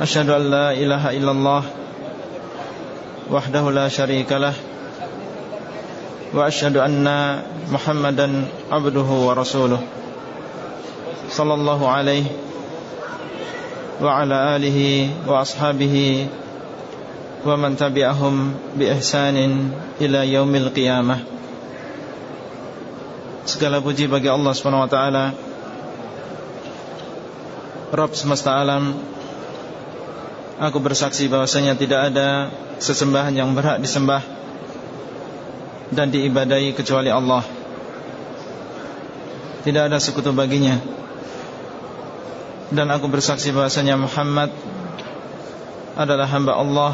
Ashadu an la ilaha illallah Wahdahu la sharikalah Wa ashadu anna muhammadan abduhu wa rasuluh. Sallallahu alaihi Wa ala alihi wa ashabihi Wa man tabi'ahum bi ihsanin ila yaumil qiyamah. Segala puji bagi Allah SWT Rabb semesta alam. Aku bersaksi bahwasanya tidak ada sesembahan yang berhak disembah dan diibadai kecuali Allah. Tidak ada sekutu baginya. Dan aku bersaksi bahwasanya Muhammad adalah hamba Allah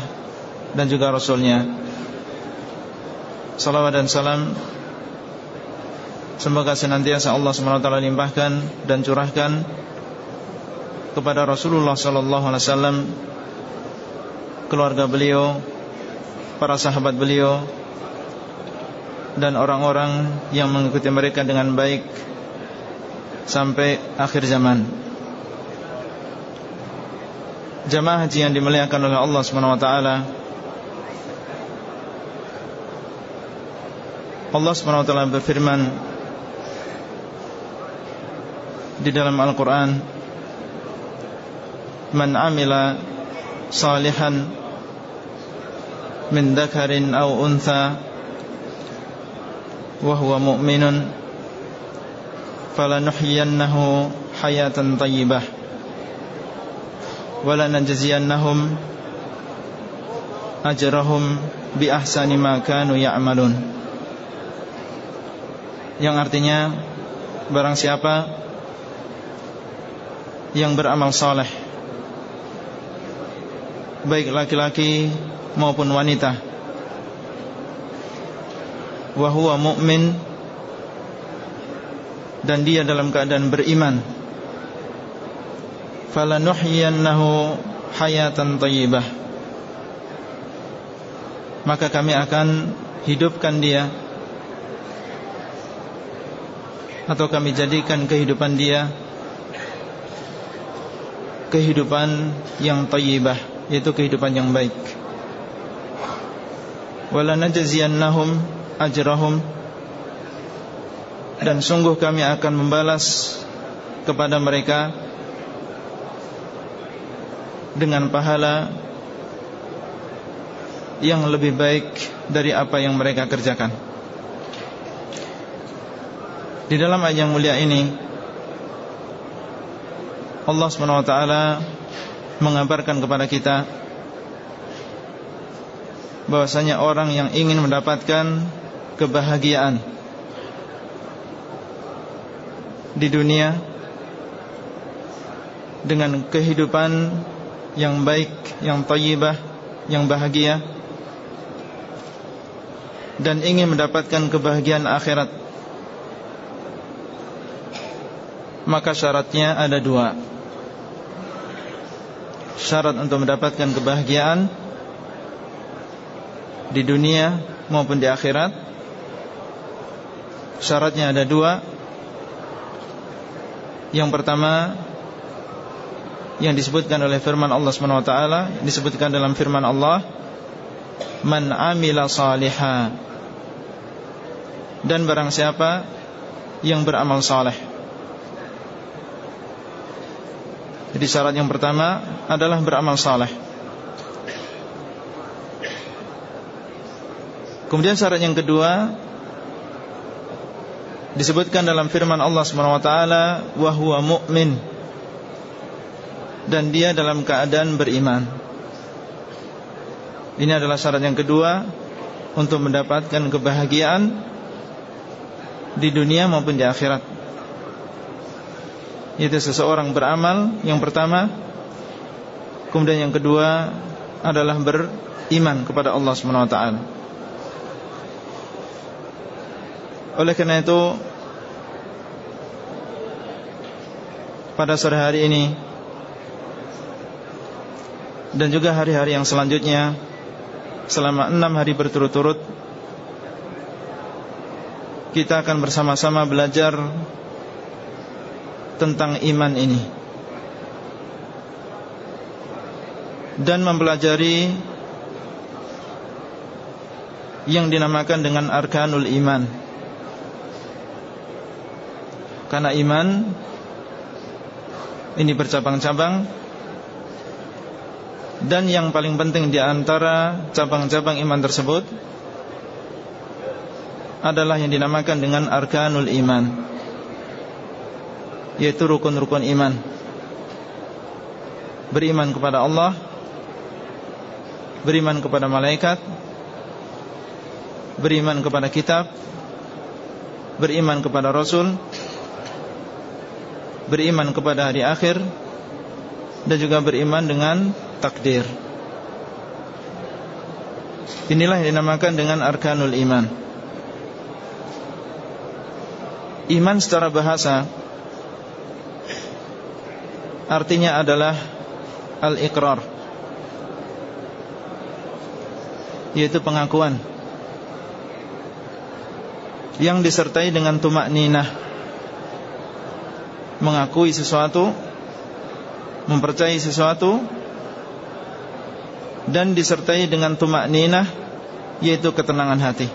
dan juga Rasulnya. Salawat dan salam Semoga senantiasa Allah SWT limpahkan dan curahkan kepada Rasulullah SAW keluarga beliau, para sahabat beliau dan orang-orang yang mengikuti mereka dengan baik sampai akhir zaman. Jamaah haji yang dimuliakan oleh Allah Subhanahu wa taala. Allah Subhanahu wa taala berfirman di dalam Al-Qur'an Man amila aw untha wa huwa mu'minun falanuhyiyannahu hayatan tayyibah wa lanajziyannahum ajrahum bi ahsani ma kanu ya'malun. Yang artinya barang siapa yang beramal saleh baik laki-laki maupun wanita. Wa huwa mu'min. Dan dia dalam keadaan beriman. Falanuhyiyannahu hayatan thayyibah maka kami akan hidupkan dia. Atau kami jadikan kehidupan dia kehidupan yang thayyibah yaitu kehidupan yang baik wala najziyannahum ajrahum dan sungguh kami akan membalas kepada mereka dengan pahala yang lebih baik dari apa yang mereka kerjakan. Di dalam ayat yang mulia ini Allah SWT mengabarkan kepada kita bahwasanya orang yang ingin mendapatkan kebahagiaan di dunia dengan kehidupan yang baik, yang tayyibah, yang bahagia dan ingin mendapatkan kebahagiaan akhirat maka syaratnya ada dua syarat untuk mendapatkan kebahagiaan di dunia maupun di akhirat. Syaratnya ada dua. Yang pertama yang disebutkan oleh firman Allah SWT disebutkan dalam firman Allah man amila saliha. Dan barang siapa yang beramal saleh. Jadi syarat yang pertama adalah beramal saleh. Kemudian syarat yang kedua disebutkan dalam firman Allah SWT wa huwa mu'min dan dia dalam keadaan beriman. Ini adalah syarat yang kedua untuk mendapatkan kebahagiaan di dunia maupun di akhirat. Yaitu seseorang beramal Yang pertama Kemudian yang kedua adalah beriman kepada Allah Subhanahu wa taala. Oleh karena itu pada sore hari ini dan juga hari-hari yang selanjutnya selama enam hari berturut-turut kita akan bersama-sama belajar tentang iman ini dan mempelajari yang dinamakan dengan arkanul iman. Karena iman ini bercabang-cabang Dan yang paling penting di antara cabang-cabang iman tersebut Adalah yang dinamakan dengan Arkanul Iman Yaitu rukun-rukun iman. Beriman kepada Allah Beriman kepada malaikat Beriman kepada kitab Beriman kepada Rasul beriman kepada hari akhir dan juga beriman dengan takdir. Inilah yang dinamakan dengan arkanul iman. Iman secara bahasa artinya adalah al-iqrar yaitu pengakuan yang disertai dengan tumak ninah mengakui sesuatu mempercayai sesuatu dan disertai dengan tumak ninah yaitu ketenangan hati.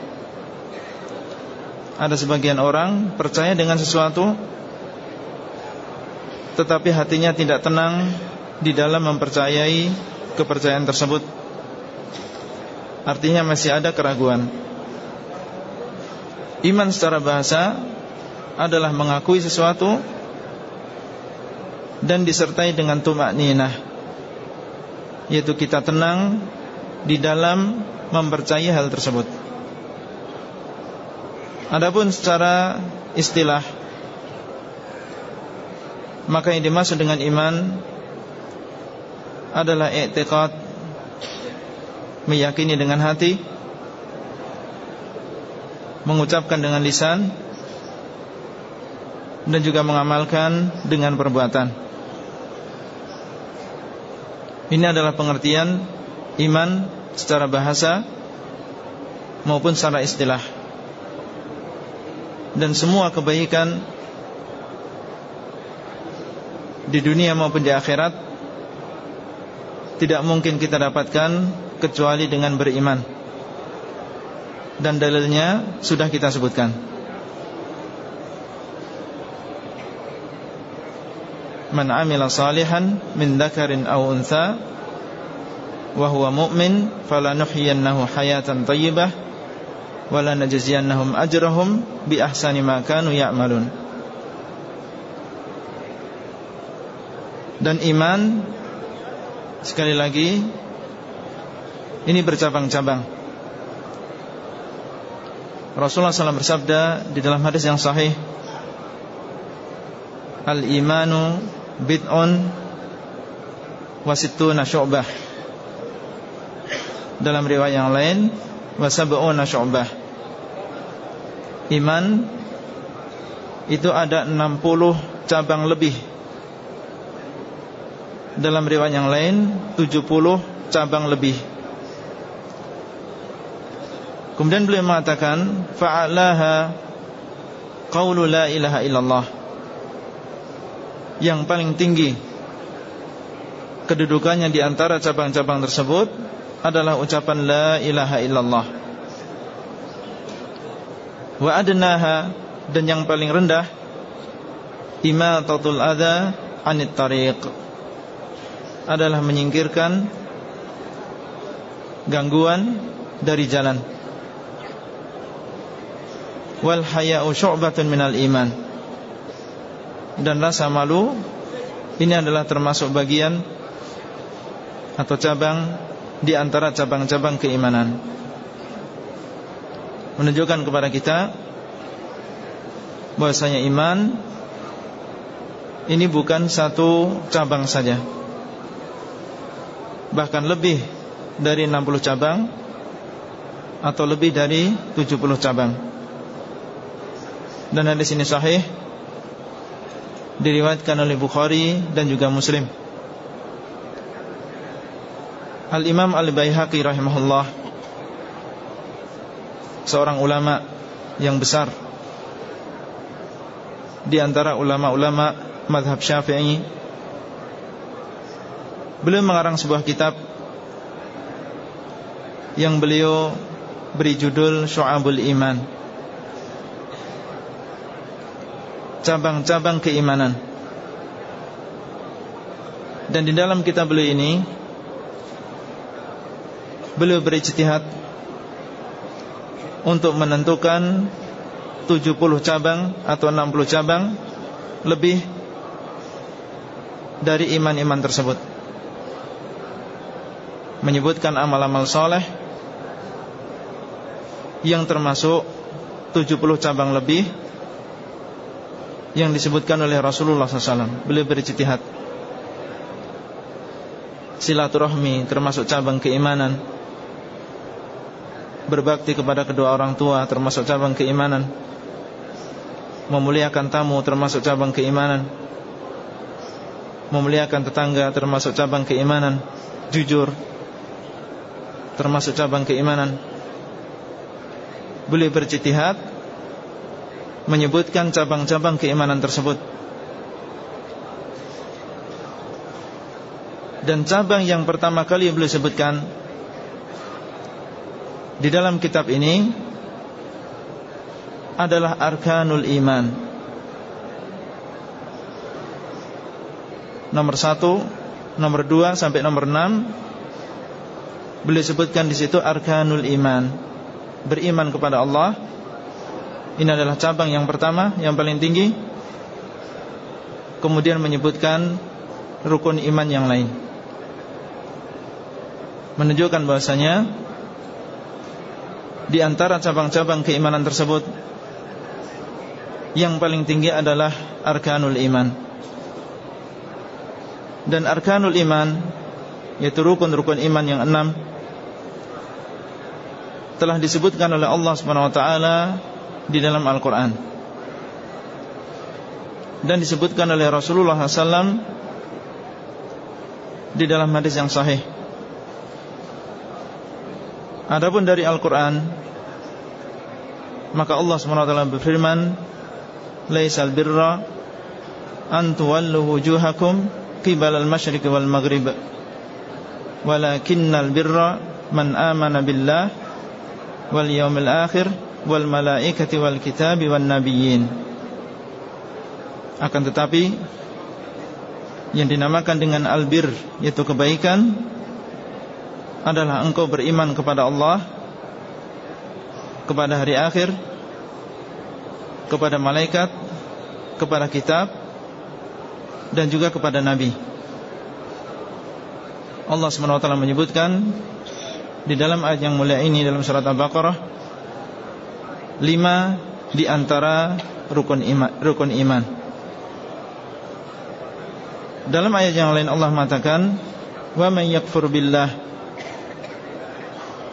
Ada sebagian orang percaya dengan sesuatu tetapi hatinya tidak tenang di dalam mempercayai kepercayaan tersebut. Artinya masih ada keraguan. Iman secara bahasa adalah mengakui sesuatu dan disertai dengan tumak ninah yaitu kita tenang di dalam mempercayai hal tersebut adapun secara istilah maka yang dimaksud dengan iman adalah i'tiqad meyakini dengan hati mengucapkan dengan lisan dan juga mengamalkan dengan perbuatan ini adalah pengertian iman secara bahasa maupun secara istilah. Dan semua kebaikan di dunia maupun di akhirat tidak mungkin kita dapatkan kecuali dengan beriman. Dan dalilnya sudah kita sebutkan. man amila salihan min dzakarin aw untha wa huwa mu'min falanuhyiyannahu hayatan thayyibah wa lanajziyannahum ajrahum bi ahsani ma kanu ya'malun dan iman sekali lagi ini bercabang-cabang. Rasulullah SAW bersabda di dalam hadis yang sahih Al-imanu bid'un wasittuna syu'bah. Dalam riwayat yang lain wasab'una syu'bah. Iman itu ada 60 cabang lebih. Dalam riwayat yang lain 70 cabang lebih Kemudian beliau mengatakan fa'alaha qaulu la ilaha illallah yang paling tinggi kedudukannya di antara cabang-cabang tersebut adalah ucapan la ilaha illallah. Wa adnaha dan yang paling rendah imatatul adza anit tariq adalah menyingkirkan gangguan dari jalan. Wal haya'u syu'batun minal iman dan rasa malu ini adalah termasuk bagian atau cabang di antara cabang-cabang keimanan. Menunjukkan kepada kita bahwasanya iman ini bukan satu cabang saja. Bahkan lebih dari 60 cabang Atau lebih dari 70 cabang Dan hadis ini sahih Diriwayatkan oleh Bukhari dan juga Muslim. Al-Imam Al-Bayhaqi rahimahullah Seorang ulama yang besar Di antara ulama-ulama Madhab syafi'i Beliau mengarang sebuah kitab Yang beliau beri judul Syu'abul Iman Cabang-cabang keimanan. Dan di dalam kitab beliau ini Beliau berijtihad Untuk menentukan 70 cabang atau 60 cabang Lebih Dari iman-iman tersebut. Menyebutkan amal-amal soleh yang termasuk 70 cabang lebih yang disebutkan oleh Rasulullah SAW. Beliau bercijtihad. Silaturahmi termasuk cabang keimanan. Berbakti kepada kedua orang tua termasuk cabang keimanan. Memuliakan tamu termasuk cabang keimanan. Memuliakan tetangga termasuk cabang keimanan. Jujur termasuk cabang keimanan beliau berjitihad menyebutkan cabang-cabang keimanan tersebut. Dan cabang yang pertama kali beliau sebutkan di dalam kitab ini adalah arkanul iman. Nomor satu, nomor dua sampai nomor enam Beliau sebutkan di situ arkanul iman beriman kepada Allah Ini adalah cabang yang pertama Yang paling tinggi. Kemudian menyebutkan Rukun iman yang lain. Menunjukkan bahasanya Di antara cabang-cabang keimanan tersebut Yang paling tinggi adalah Arkanul iman. Dan arkanul iman Yaitu rukun-rukun iman yang enam telah disebutkan oleh Allah taala di dalam Al-Qur'an. Dan disebutkan oleh Rasulullah SAW di dalam hadis yang sahih. Adapun dari Al-Qur'an maka Allah taala berfirman, "Laisal birra an tuwallu wujuhakum qibala al-masyriq wal maghrib, walakinnal birra man amana billah wal yaumil akhir wal malaikati wal kitabi wan nabiyyin. Akan tetapi yang dinamakan dengan albir yaitu kebaikan adalah engkau beriman kepada Allah kepada hari akhir kepada malaikat kepada kitab dan juga kepada nabi. Allah SWT menyebutkan di dalam ayat yang mulia ini dalam surat Al-Baqarah lima di antara rukun iman, rukun iman. Dalam ayat yang lain Allah mengatakan wa may yakfur billah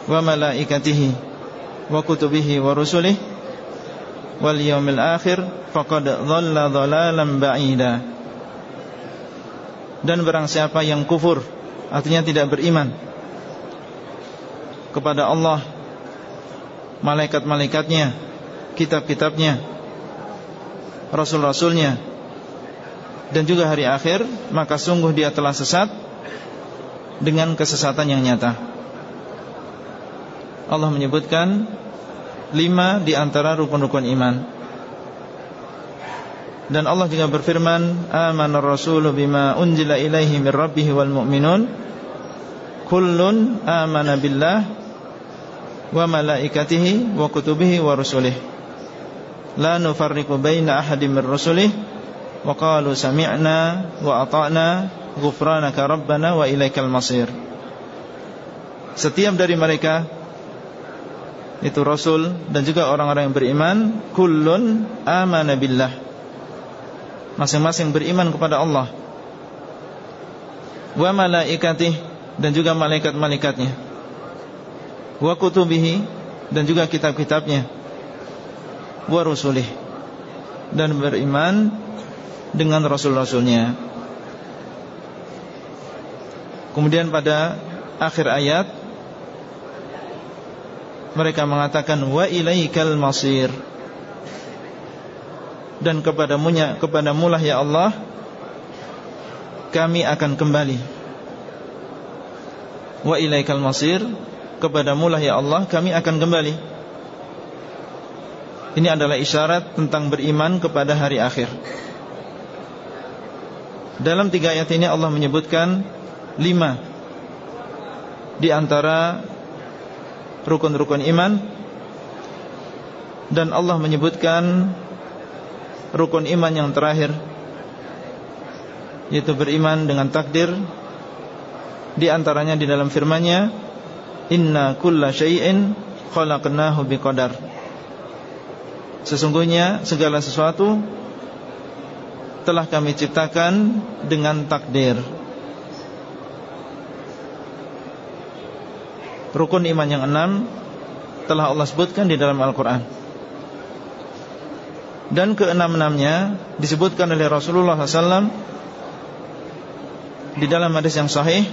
wa malaikatihi wa kutubihi wa rusulih wal yaumil akhir faqad dhalla dhalalan ba'ida. Dan barang siapa yang kufur artinya tidak beriman kepada Allah Malaikat-malaikatnya Kitab-kitabnya Rasul-rasulnya Dan juga hari akhir Maka sungguh dia telah sesat Dengan kesesatan yang nyata. Allah menyebutkan Lima di antara rukun-rukun iman. Dan Allah juga berfirman Amanar rasulu bima unjila ilaihi min rabbihi wal mu'minun. Kullun amana billah wa malaikatihi wa kutubihi wa rusulih la nufarriqu baina ahadin min rusulih wa qalu sami'na wa ata'na ghufranaka rabbana wa ilaikal masir. Setiap dari mereka itu rasul dan juga orang-orang yang beriman kullun amana billah. Masing-masing beriman kepada Allah. Wa malaikatihi dan juga malaikat-malaikatnya wa kutubihi dan juga kitab-kitabnya. Wa rusulih dan beriman dengan rasul-rasulnya. Kemudian pada akhir ayat mereka mengatakan wa ilaikal masir. Dan kepadamu kepadamu lah ya Allah kami akan kembali. Wa ilaikal masir kepadamu lah ya Allah kami akan kembali. Ini adalah isyarat tentang beriman kepada hari akhir. Dalam tiga ayat ini Allah menyebutkan lima di antara rukun-rukun iman dan Allah menyebutkan rukun iman yang terakhir yaitu beriman dengan takdir. Di antaranya di dalam firman-Nya inna kulla syai'in khalaqnahu biqadar. Sesungguhnya segala sesuatu telah kami ciptakan dengan takdir. Rukun iman yang enam telah Allah sebutkan di dalam Al-Quran. Dan keenam-enamnya disebutkan oleh Rasulullah SAW di dalam hadis yang sahih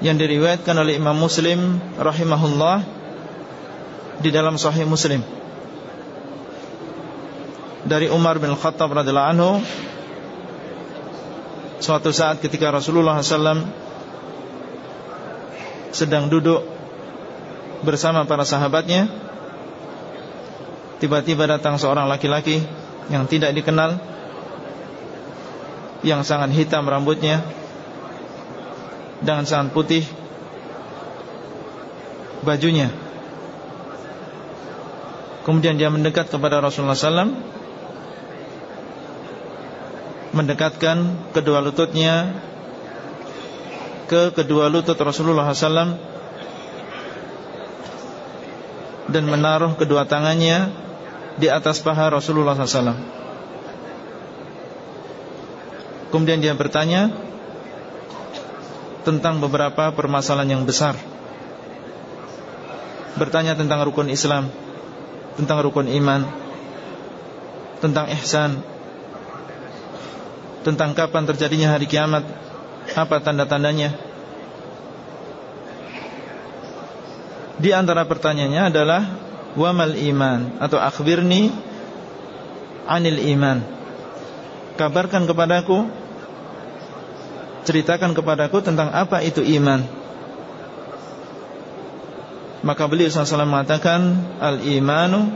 yang diriwayatkan oleh Imam Muslim rahimahullah di dalam Sahih Muslim. Dari Umar bin Khattab radhiyallahu anhu suatu saat ketika Rasulullah SAW sedang duduk bersama para sahabatnya tiba-tiba datang seorang laki-laki yang tidak dikenal yang sangat hitam rambutnya dengan sangat putih bajunya. Kemudian dia mendekat kepada Rasulullah SAW Mendekatkan kedua lututnya Ke kedua lutut Rasulullah SAW Dan menaruh kedua tangannya Di atas paha Rasulullah SAW Kemudian dia bertanya tentang beberapa permasalahan yang besar. Bertanya tentang rukun Islam Tentang rukun iman Tentang ihsan Tentang kapan terjadinya hari kiamat Apa tanda-tandanya. Di antara pertanyaannya adalah Wamal iman? Atau akhbirni Anil iman. Kabarkan kepadaku ceritakan kepadaku tentang apa itu iman. Maka beliau SAW mengatakan Al-imanu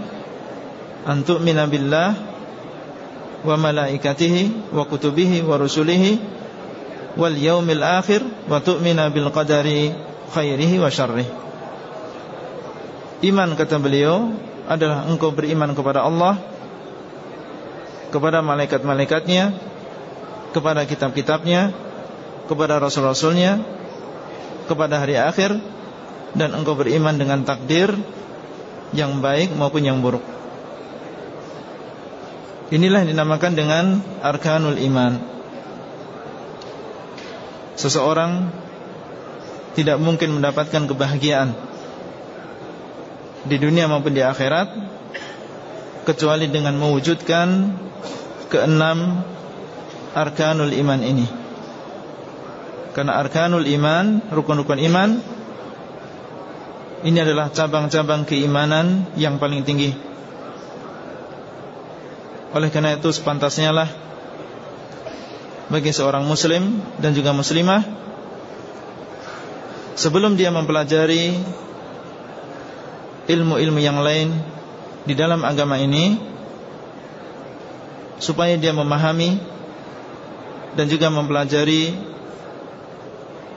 Antuk minabillah Wa malaikatihi Wa kutubihi wa rusulihi Wal yaumil akhir Wa tu'mina bil qadari Khairihi wa syarrih Iman kata beliau Adalah engkau beriman kepada Allah Kepada malaikat-malaikatnya Kepada kitab-kitabnya kepada rasul-rasulnya kepada hari akhir dan engkau beriman dengan takdir yang baik maupun yang buruk. Inilah yang dinamakan dengan arkanul iman. Seseorang tidak mungkin mendapatkan kebahagiaan di dunia maupun di akhirat kecuali dengan mewujudkan keenam arkanul iman ini. Karena arkanul iman, rukun-rukun iman Ini adalah cabang-cabang keimanan yang paling tinggi. Oleh karena itu sepantasnya lah Bagi seorang muslim dan juga muslimah Sebelum dia mempelajari Ilmu-ilmu yang lain Di dalam agama ini Supaya dia memahami Dan juga mempelajari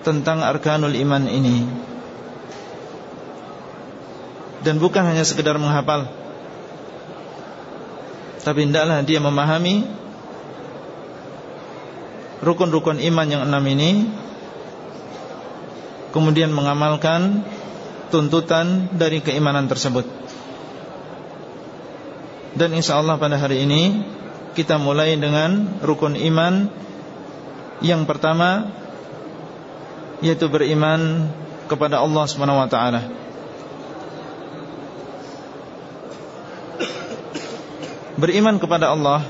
tentang arkanul iman ini. Dan bukan hanya sekedar menghafal. Tapi hendaklah dia memahami Rukun-rukun iman yang enam ini Kemudian mengamalkan Tuntutan dari keimanan tersebut. Dan insya Allah pada hari ini Kita mulai dengan rukun iman Yang pertama yaitu beriman kepada Allah Subhanahu wa taala. Beriman kepada Allah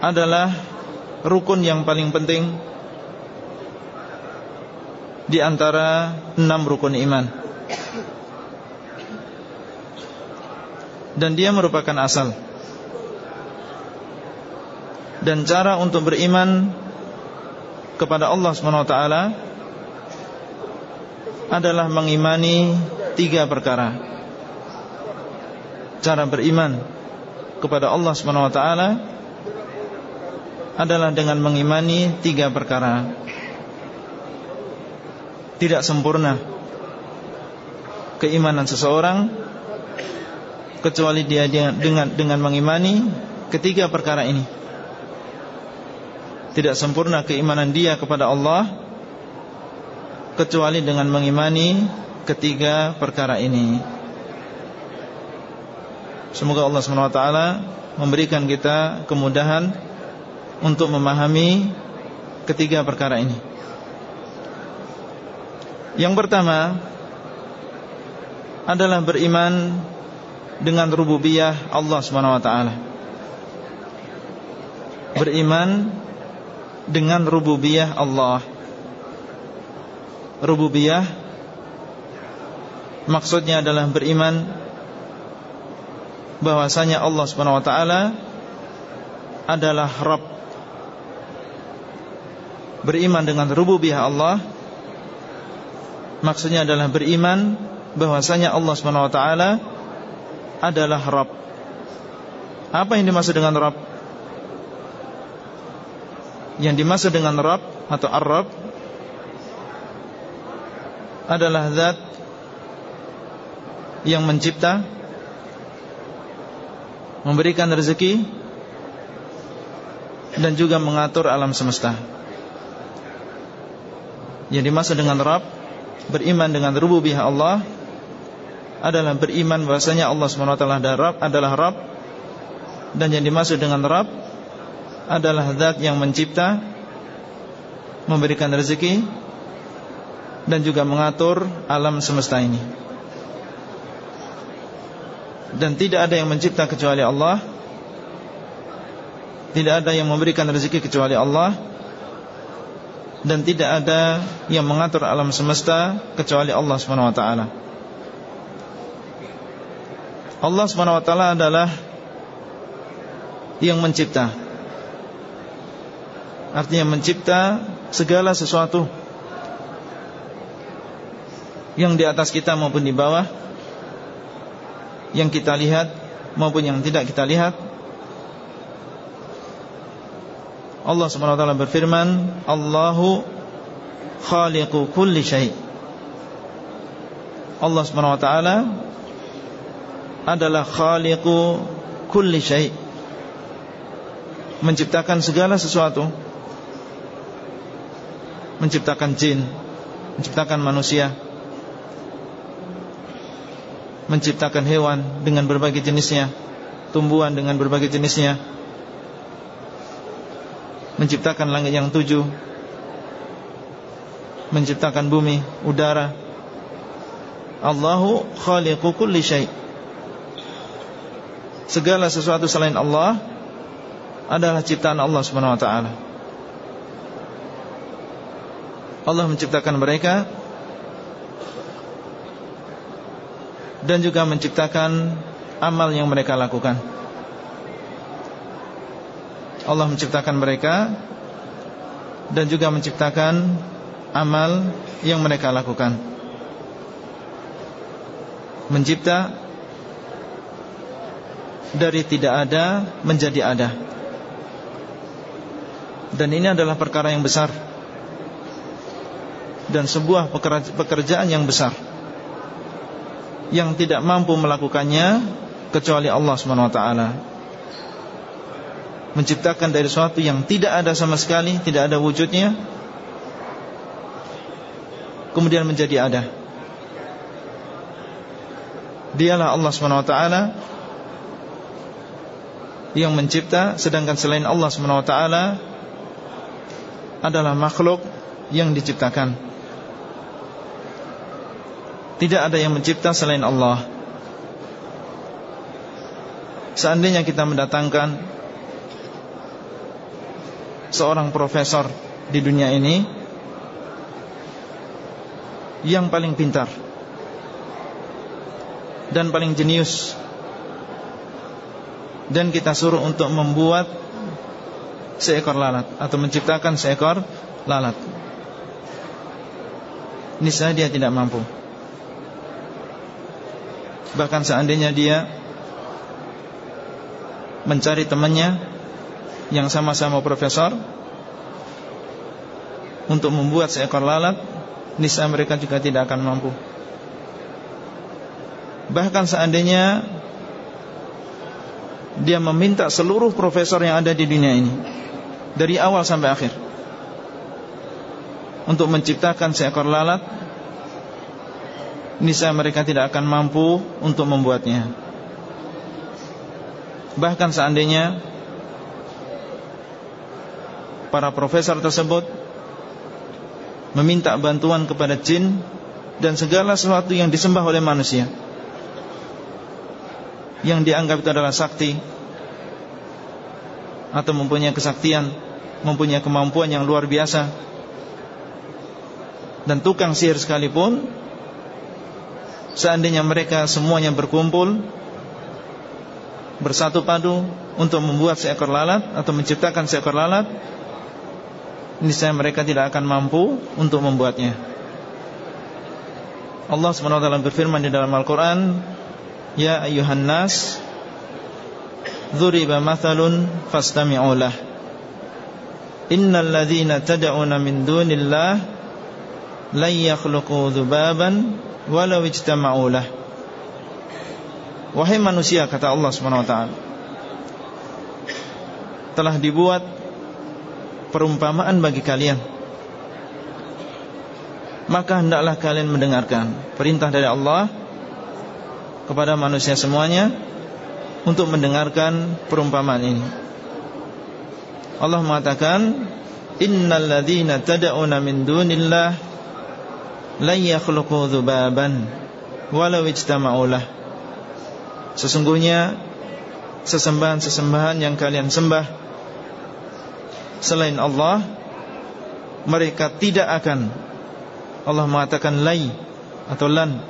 adalah rukun yang paling penting di antara enam rukun iman. Dan dia merupakan asal. Dan cara untuk beriman kepada Allah SWT adalah mengimani tiga perkara. Cara beriman kepada Allah SWT adalah dengan mengimani tiga perkara. Tidak sempurna keimanan seseorang kecuali dia dengan dengan mengimani ketiga perkara ini. Tidak sempurna keimanan dia kepada Allah kecuali dengan mengimani ketiga perkara ini. Semoga Allah SWT memberikan kita kemudahan untuk memahami ketiga perkara ini. Yang pertama adalah beriman dengan rububiyah Allah taala. Beriman dengan rububiyah Allah. Rububiyah maksudnya adalah beriman bahwasanya Allah taala adalah Rabb beriman dengan rububiyah Allah maksudnya adalah beriman bahwasanya Allah taala adalah Rabb. Apa yang dimaksud dengan Rabb? Yang dimaksud dengan Rabb atau Ar-Rabb adalah zat yang mencipta memberikan rezeki dan juga mengatur alam semesta. Yang dimaksud dengan Rabb Beriman dengan rububiyah Allah Adalah beriman bahasanya Allah SWT adalah Rabb Dan yang dimaksud dengan Rabb Adalah zat yang mencipta Memberikan rezeki Dan juga mengatur alam semesta ini Dan tidak ada yang mencipta kecuali Allah Tidak ada yang memberikan rezeki kecuali Allah dan tidak ada yang mengatur alam semesta kecuali Allah taala. Allah taala adalah yang mencipta. Artinya mencipta segala sesuatu yang di atas kita maupun di bawah, yang kita lihat maupun yang tidak kita lihat Allah taala berfirman, "Allahu khaliqu kulli syai." Allah taala adalah khaliqu kulli syai. Menciptakan segala sesuatu. Menciptakan jin, menciptakan manusia, menciptakan hewan dengan berbagai jenisnya, tumbuhan dengan berbagai jenisnya menciptakan langit yang tujuh menciptakan bumi, udara Allahu khaliqu kulli syai Segala sesuatu selain Allah adalah ciptaan Allah Subhanahu wa taala. Allah menciptakan mereka dan juga menciptakan amal yang mereka lakukan. Allah menciptakan mereka dan juga menciptakan amal yang mereka lakukan. Mencipta dari tidak ada menjadi ada. Dan ini adalah perkara yang besar dan sebuah pekerjaan yang besar yang tidak mampu melakukannya kecuali Allah Subhanahu wa taala menciptakan dari sesuatu yang tidak ada sama sekali, tidak ada wujudnya, kemudian menjadi ada. Dialah Allah SWT yang mencipta, sedangkan selain Allah SWT adalah makhluk yang diciptakan Tidak ada yang mencipta selain Allah. Seandainya kita mendatangkan Seorang profesor di dunia ini Yang paling pintar Dan paling jenius Dan kita suruh untuk membuat Seekor lalat Atau menciptakan seekor lalat Niscaya dia tidak mampu Bahkan seandainya dia Mencari temannya Yang sama-sama profesor Untuk membuat seekor lalat Niscaya mereka juga tidak akan mampu. Bahkan seandainya Dia meminta seluruh profesor yang ada di dunia ini Dari awal sampai akhir untuk menciptakan seekor lalat Nisa mereka tidak akan mampu untuk membuatnya. Bahkan seandainya Para profesor tersebut Meminta bantuan kepada jin Dan segala sesuatu yang disembah oleh manusia Yang dianggap itu adalah sakti Atau mempunyai kesaktian Mempunyai kemampuan yang luar biasa dan tukang sihir sekalipun Seandainya mereka semuanya berkumpul Bersatu padu Untuk membuat seekor lalat Atau menciptakan seekor lalat Niscaya mereka tidak akan mampu Untuk membuatnya. Allah SWT berfirman di dalam Al-Quran Ya ayuhan nas Dhuriba mathalun Fastami'ulah Innal ladhina tada'una min dunillah lan yakhluqu dzubaban walau ijtama'u lah. Wahai manusia kata Allah taala telah dibuat perumpamaan bagi kalian. Maka hendaklah kalian mendengarkan perintah dari Allah kepada manusia semuanya untuk mendengarkan perumpamaan ini. Allah mengatakan innal ladzina tad'una min dunillah la yakhluqu dzubaban walau Sesungguhnya sesembahan-sesembahan yang kalian sembah selain Allah mereka tidak akan Allah mengatakan lai atau lan.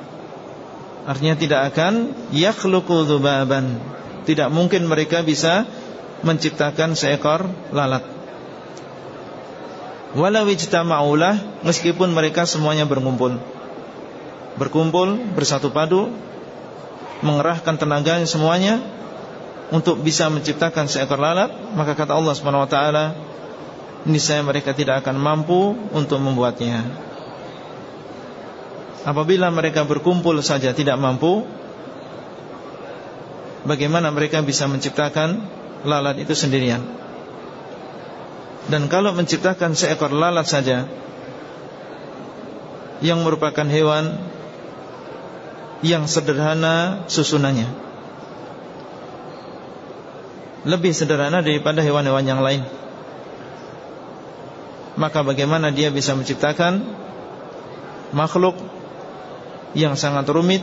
Artinya tidak akan yakhluqu dzubaban tidak mungkin mereka bisa menciptakan seekor lalat Walau ijtama'ulah meskipun mereka semuanya berkumpul. Berkumpul, bersatu padu, mengerahkan tenaganya semuanya untuk bisa menciptakan seekor lalat, maka kata Allah Subhanahu wa taala, mereka tidak akan mampu untuk membuatnya. Apabila mereka berkumpul saja tidak mampu, bagaimana mereka bisa menciptakan lalat itu sendirian? Dan kalau menciptakan seekor lalat saja Yang merupakan hewan Yang sederhana susunannya. Lebih sederhana daripada hewan-hewan yang lain. Maka bagaimana dia bisa menciptakan Makhluk Yang sangat rumit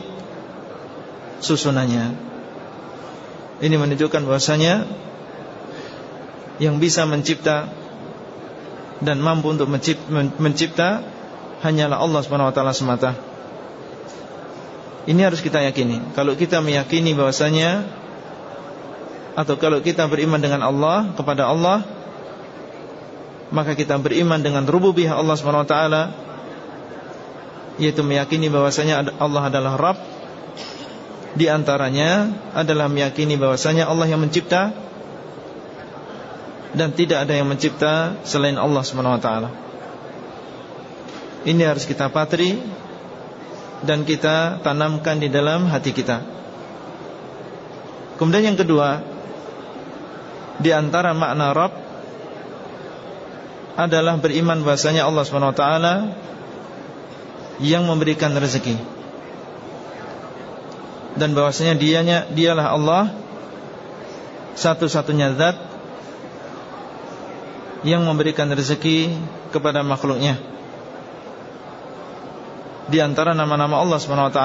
Susunannya? Ini menunjukkan bahwasanya Yang bisa mencipta dan mampu untuk mencipta hanyalah Allah SWT semata. Ini harus kita yakini. Kalau kita meyakini bahwasanya atau kalau kita beriman dengan Allah kepada Allah, maka kita beriman dengan rububiyah Allah SWT yaitu meyakini bahwasanya Allah adalah Rabb di antaranya adalah meyakini bahwasanya Allah yang mencipta dan tidak ada yang mencipta selain Allah taala. Ini harus kita patri dan kita tanamkan di dalam hati kita. Kemudian yang kedua, di antara makna Rabb adalah beriman bahasanya Allah taala yang memberikan rezeki. Dan bahwasanya dianya dialah Allah satu-satunya zat yang memberikan rezeki kepada makhluknya. Di antara nama-nama Allah SWT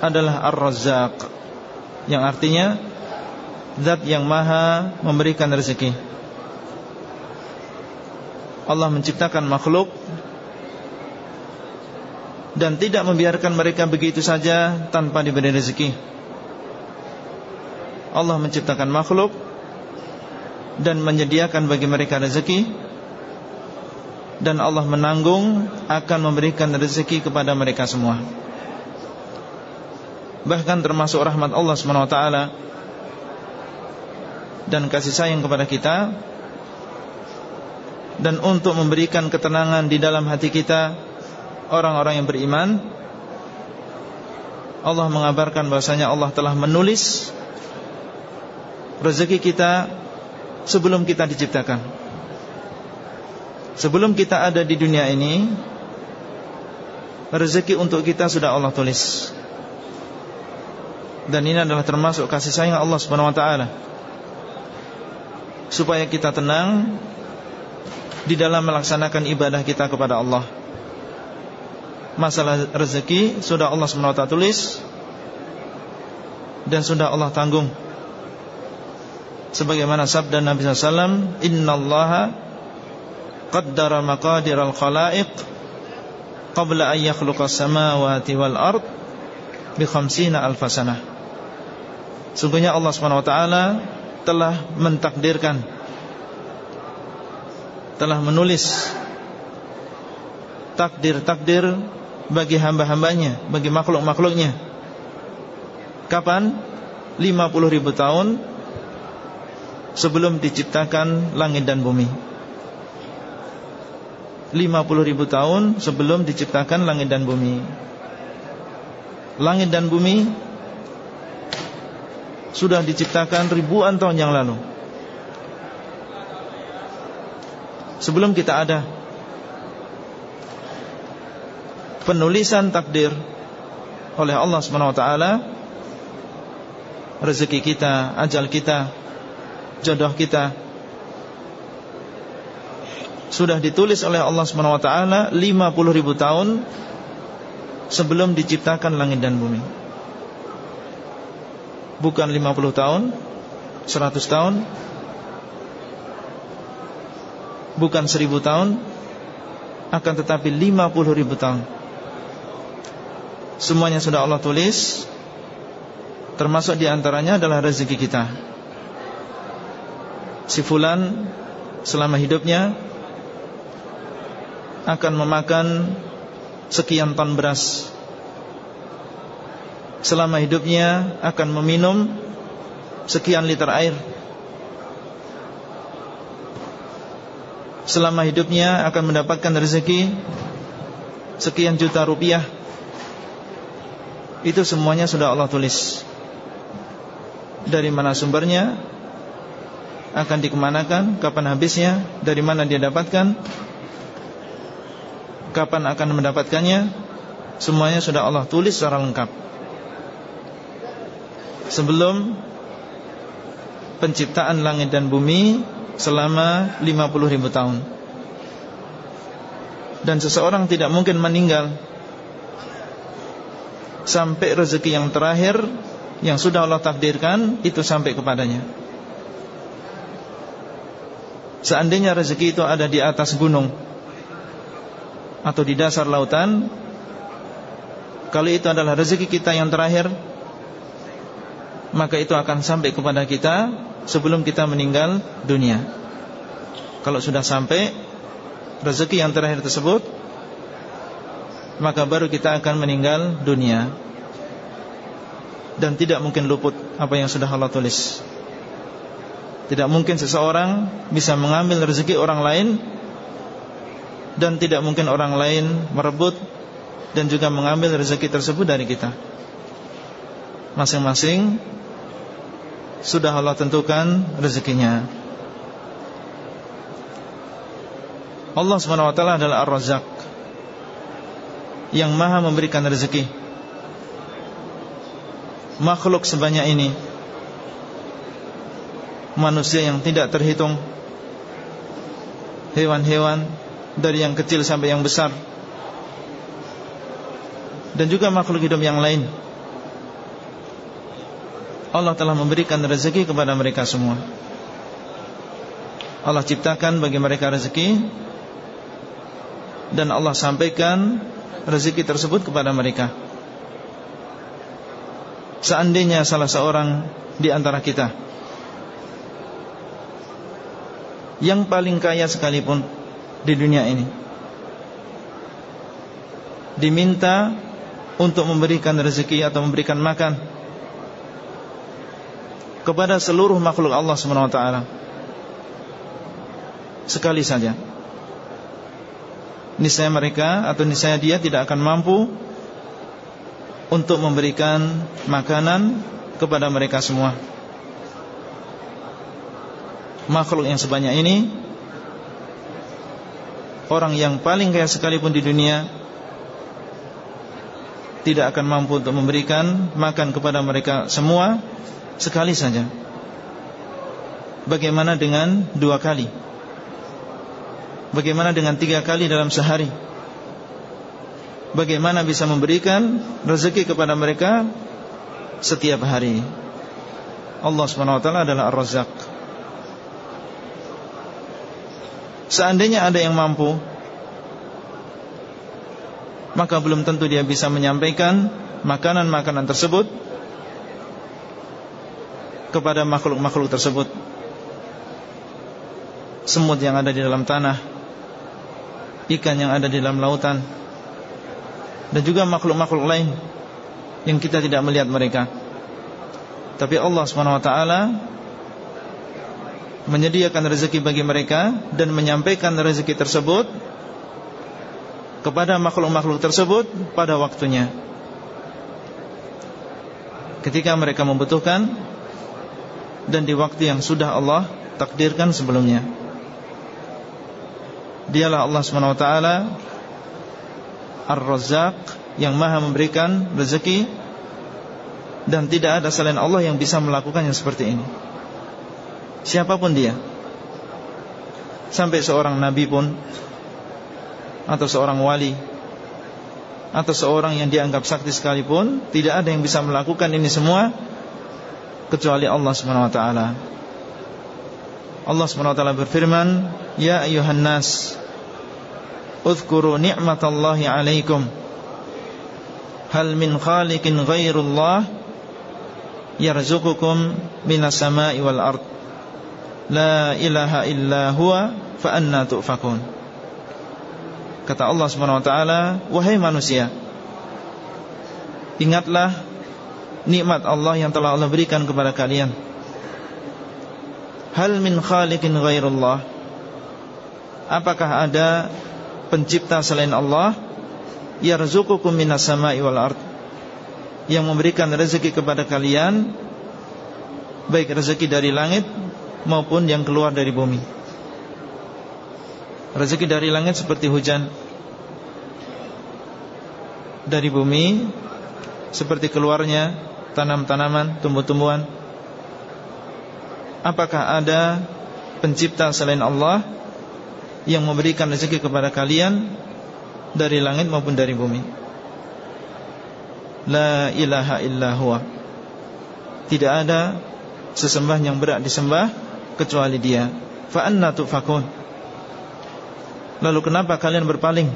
Adalah Ar-Razzaq Yang artinya Zat yang maha memberikan rezeki. Allah menciptakan makhluk Dan tidak membiarkan mereka begitu saja Tanpa diberi rezeki. Allah menciptakan makhluk dan menyediakan bagi mereka rezeki. Dan Allah menanggung akan memberikan rezeki kepada mereka semua. Bahkan termasuk rahmat Allah SWT dan kasih sayang kepada kita. Dan untuk memberikan ketenangan di dalam hati kita orang-orang yang beriman. Allah mengabarkan bahasanya Allah telah menulis rezeki kita sebelum kita diciptakan. Sebelum kita ada di dunia ini Rezeki untuk kita sudah Allah tulis. Dan ini adalah termasuk kasih sayang Allah SWT Supaya kita tenang Di dalam melaksanakan ibadah kita kepada Allah. Masalah rezeki Sudah Allah SWT tulis Dan sudah Allah tanggung sebagaimana sabda Nabi SAW innallaha qaddara maqadir al-khalaiq qabla an yakhluqa samawati wal ard bi khamsina alfasana sungguhnya Allah Subhanahu wa taala telah mentakdirkan telah menulis takdir-takdir bagi hamba-hambanya bagi makhluk-makhluknya. Kapan? 50 ribu tahun sebelum diciptakan langit dan bumi. 50 ribu tahun sebelum diciptakan langit dan bumi. Langit dan bumi Sudah diciptakan ribuan tahun yang lalu. Sebelum kita ada Penulisan takdir Oleh Allah SWT Rezeki kita, ajal kita jodoh kita sudah ditulis oleh Allah SWT 50 ribu tahun sebelum diciptakan langit dan bumi. Bukan 50 tahun, 100 tahun, bukan 1000 tahun, akan tetapi 50 ribu tahun. Semuanya sudah Allah tulis, termasuk di antaranya adalah rezeki kita si fulan selama hidupnya akan memakan sekian ton beras. Selama hidupnya akan meminum sekian liter air. Selama hidupnya akan mendapatkan rezeki sekian juta rupiah. Itu semuanya sudah Allah tulis. Dari mana sumbernya akan dikemanakan, kapan habisnya, dari mana dia dapatkan, kapan akan mendapatkannya, semuanya sudah Allah tulis secara lengkap. Sebelum penciptaan langit dan bumi selama 50 ribu tahun. Dan seseorang tidak mungkin meninggal sampai rezeki yang terakhir yang sudah Allah takdirkan itu sampai kepadanya. Seandainya rezeki itu ada di atas gunung Atau di dasar lautan Kalau itu adalah rezeki kita yang terakhir Maka itu akan sampai kepada kita Sebelum kita meninggal dunia. Kalau sudah sampai Rezeki yang terakhir tersebut Maka baru kita akan meninggal dunia. Dan tidak mungkin luput Apa yang sudah Allah tulis tidak mungkin seseorang bisa mengambil rezeki orang lain Dan tidak mungkin orang lain merebut Dan juga mengambil rezeki tersebut dari kita. Masing-masing Sudah Allah tentukan rezekinya. Allah SWT adalah Ar-Razak Yang maha memberikan rezeki. Makhluk sebanyak ini manusia yang tidak terhitung. Hewan-hewan dari yang kecil sampai yang besar. Dan juga makhluk hidup yang lain. Allah telah memberikan rezeki kepada mereka semua. Allah ciptakan bagi mereka rezeki. Dan Allah sampaikan rezeki tersebut kepada mereka. Seandainya salah seorang di antara kita Yang paling kaya sekalipun di dunia ini. Diminta untuk memberikan rezeki atau memberikan makan Kepada seluruh makhluk Allah SWT sekali saja. Niscaya mereka atau niscaya dia tidak akan mampu Untuk memberikan makanan kepada mereka semua Makhluk yang sebanyak ini Orang yang paling kaya sekalipun di dunia Tidak akan mampu untuk memberikan Makan kepada mereka semua Sekali saja. Bagaimana dengan dua kali? Bagaimana dengan tiga kali dalam sehari? Bagaimana bisa memberikan rezeki kepada mereka Setiap hari? Allah SWT adalah Ar-Razak Seandainya ada yang mampu Maka belum tentu dia bisa menyampaikan Makanan-makanan tersebut Kepada makhluk-makhluk tersebut Semut yang ada di dalam tanah ikan yang ada di dalam lautan dan juga makhluk-makhluk lain yang kita tidak melihat mereka. Tapi Allah SWT menyediakan rezeki bagi mereka dan menyampaikan rezeki tersebut kepada makhluk-makhluk tersebut pada waktunya. Ketika mereka membutuhkan dan di waktu yang sudah Allah takdirkan sebelumnya. Dialah Allah SWT Ar-Razzaq Yang maha memberikan rezeki Dan tidak ada selain Allah yang bisa melakukan yang seperti ini Siapa pun dia. Sampai seorang nabi pun Atau seorang wali Atau seorang yang dianggap sakti sekalipun Tidak ada yang bisa melakukan ini semua Kecuali Allah SWT Allah SWT berfirman Ya ayuhan nas Uzkuru ni'matallahi alaikum. Hal min khalikin ghairullah Yarzukukum minas sama'i wal ard La ilaha illa huwa Fa anna tu'fakun. Kata Allah SWT Wahai manusia Ingatlah Nikmat Allah yang telah Allah berikan kepada kalian. Hal min khalikin ghairullah. Apakah ada pencipta selain Allah? Yarzukukum minas sama'i wal ard. Yang memberikan rezeki kepada kalian Baik rezeki dari langit Maupun yang keluar dari bumi. Rezeki dari langit seperti hujan Dari bumi Seperti keluarnya Tanam-tanaman, tumbuh-tumbuhan. Apakah ada pencipta selain Allah Yang memberikan rezeki kepada kalian Dari langit maupun dari bumi? La ilaha illa Tidak ada Sesembah yang berat disembah Kecuali dia. Fa'anna tu'fakun. Lalu kenapa kalian berpaling?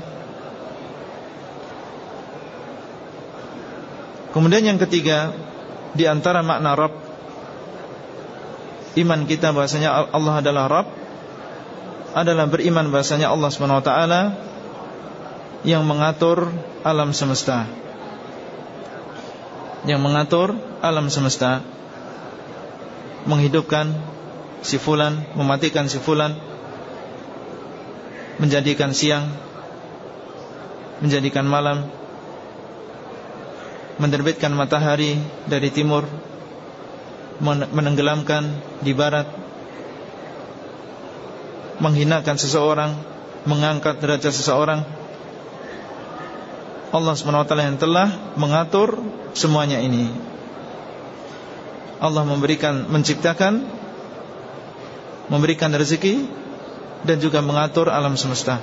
Kemudian yang ketiga Di antara makna Rabb iman kita bahasanya Allah adalah Rabb adalah beriman bahasanya Allah SWT yang mengatur alam semesta. Yang mengatur alam semesta. Menghidupkan si fulan mematikan si fulan menjadikan siang menjadikan malam menerbitkan matahari dari timur menenggelamkan di barat menghinakan seseorang mengangkat derajat seseorang. Allah SWT yang telah mengatur semuanya ini. Allah memberikan menciptakan memberikan rezeki dan juga mengatur alam semesta.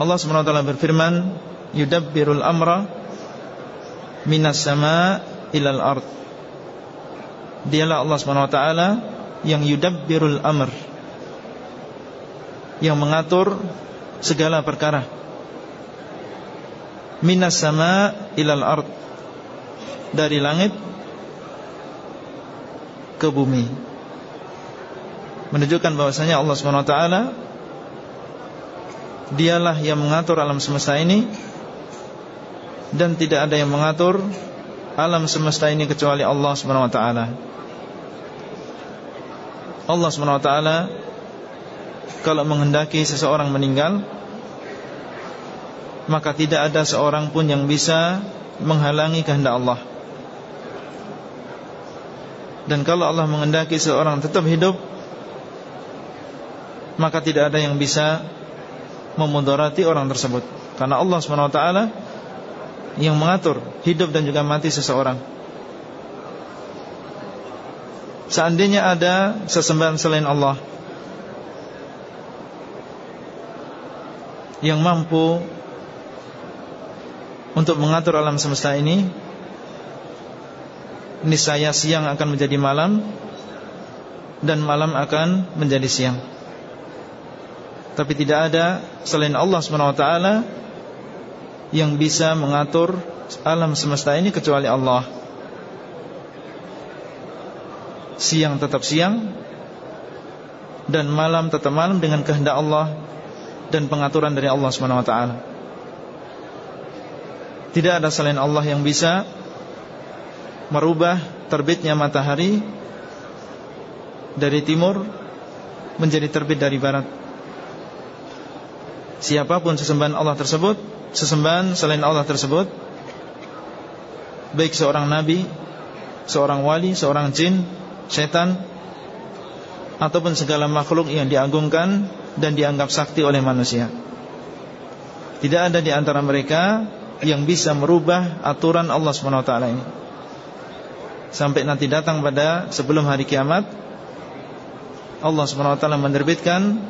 Allah SWT berfirman, "Yudabbirul amra minas sama ilal ard." Dialah Allah SWT yang yudabbirul amr Yang mengatur segala perkara Minas sama ilal ard Dari langit ke bumi Menunjukkan bahwasanya Allah SWT Dialah yang mengatur alam semesta ini Dan tidak ada yang mengatur Alam semesta ini kecuali Allah SWT Allah SWT Kalau menghendaki seseorang meninggal Maka tidak ada seorang pun yang bisa Menghalangi kehendak Allah. Dan kalau Allah menghendaki seseorang tetap hidup Maka tidak ada yang bisa Memudarati orang tersebut. Karena Allah SWT Yang mengatur hidup dan juga mati seseorang. Seandainya ada sesembahan selain Allah Yang mampu Untuk mengatur alam semesta ini Niscaya siang akan menjadi malam Dan malam akan menjadi siang Tapi tidak ada Selain Allah SWT Yang bisa mengatur Alam semesta ini kecuali Allah siang tetap siang dan malam tetap malam dengan kehendak Allah dan pengaturan dari Allah SWT. Tidak ada selain Allah yang bisa merubah terbitnya matahari dari timur menjadi terbit dari barat. Siapa pun sesembahan Allah tersebut, sesembahan selain Allah tersebut, baik seorang nabi, seorang wali, seorang jin, setan ataupun segala makhluk yang diagungkan dan dianggap sakti oleh manusia. Tidak ada di antara mereka yang bisa merubah aturan Allah SWT ini. Sampai nanti datang pada sebelum hari kiamat, Allah SWT menerbitkan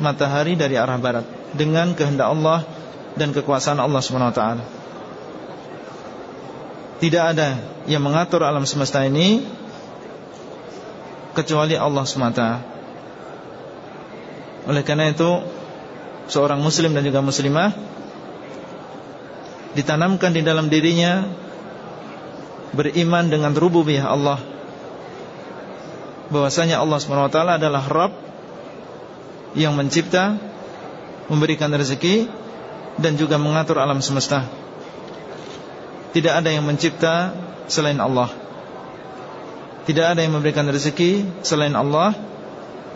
matahari dari arah barat dengan kehendak Allah dan kekuasaan Allah SWT. Tidak ada yang mengatur alam semesta ini kecuali Allah semata. Oleh karena itu seorang muslim dan juga muslimah ditanamkan di dalam dirinya beriman dengan rububiyah Allah. Bahwasanya Allah SWT adalah Rabb yang mencipta, memberikan rezeki dan juga mengatur alam semesta. Tidak ada yang mencipta selain Allah. Tidak ada yang memberikan rezeki selain Allah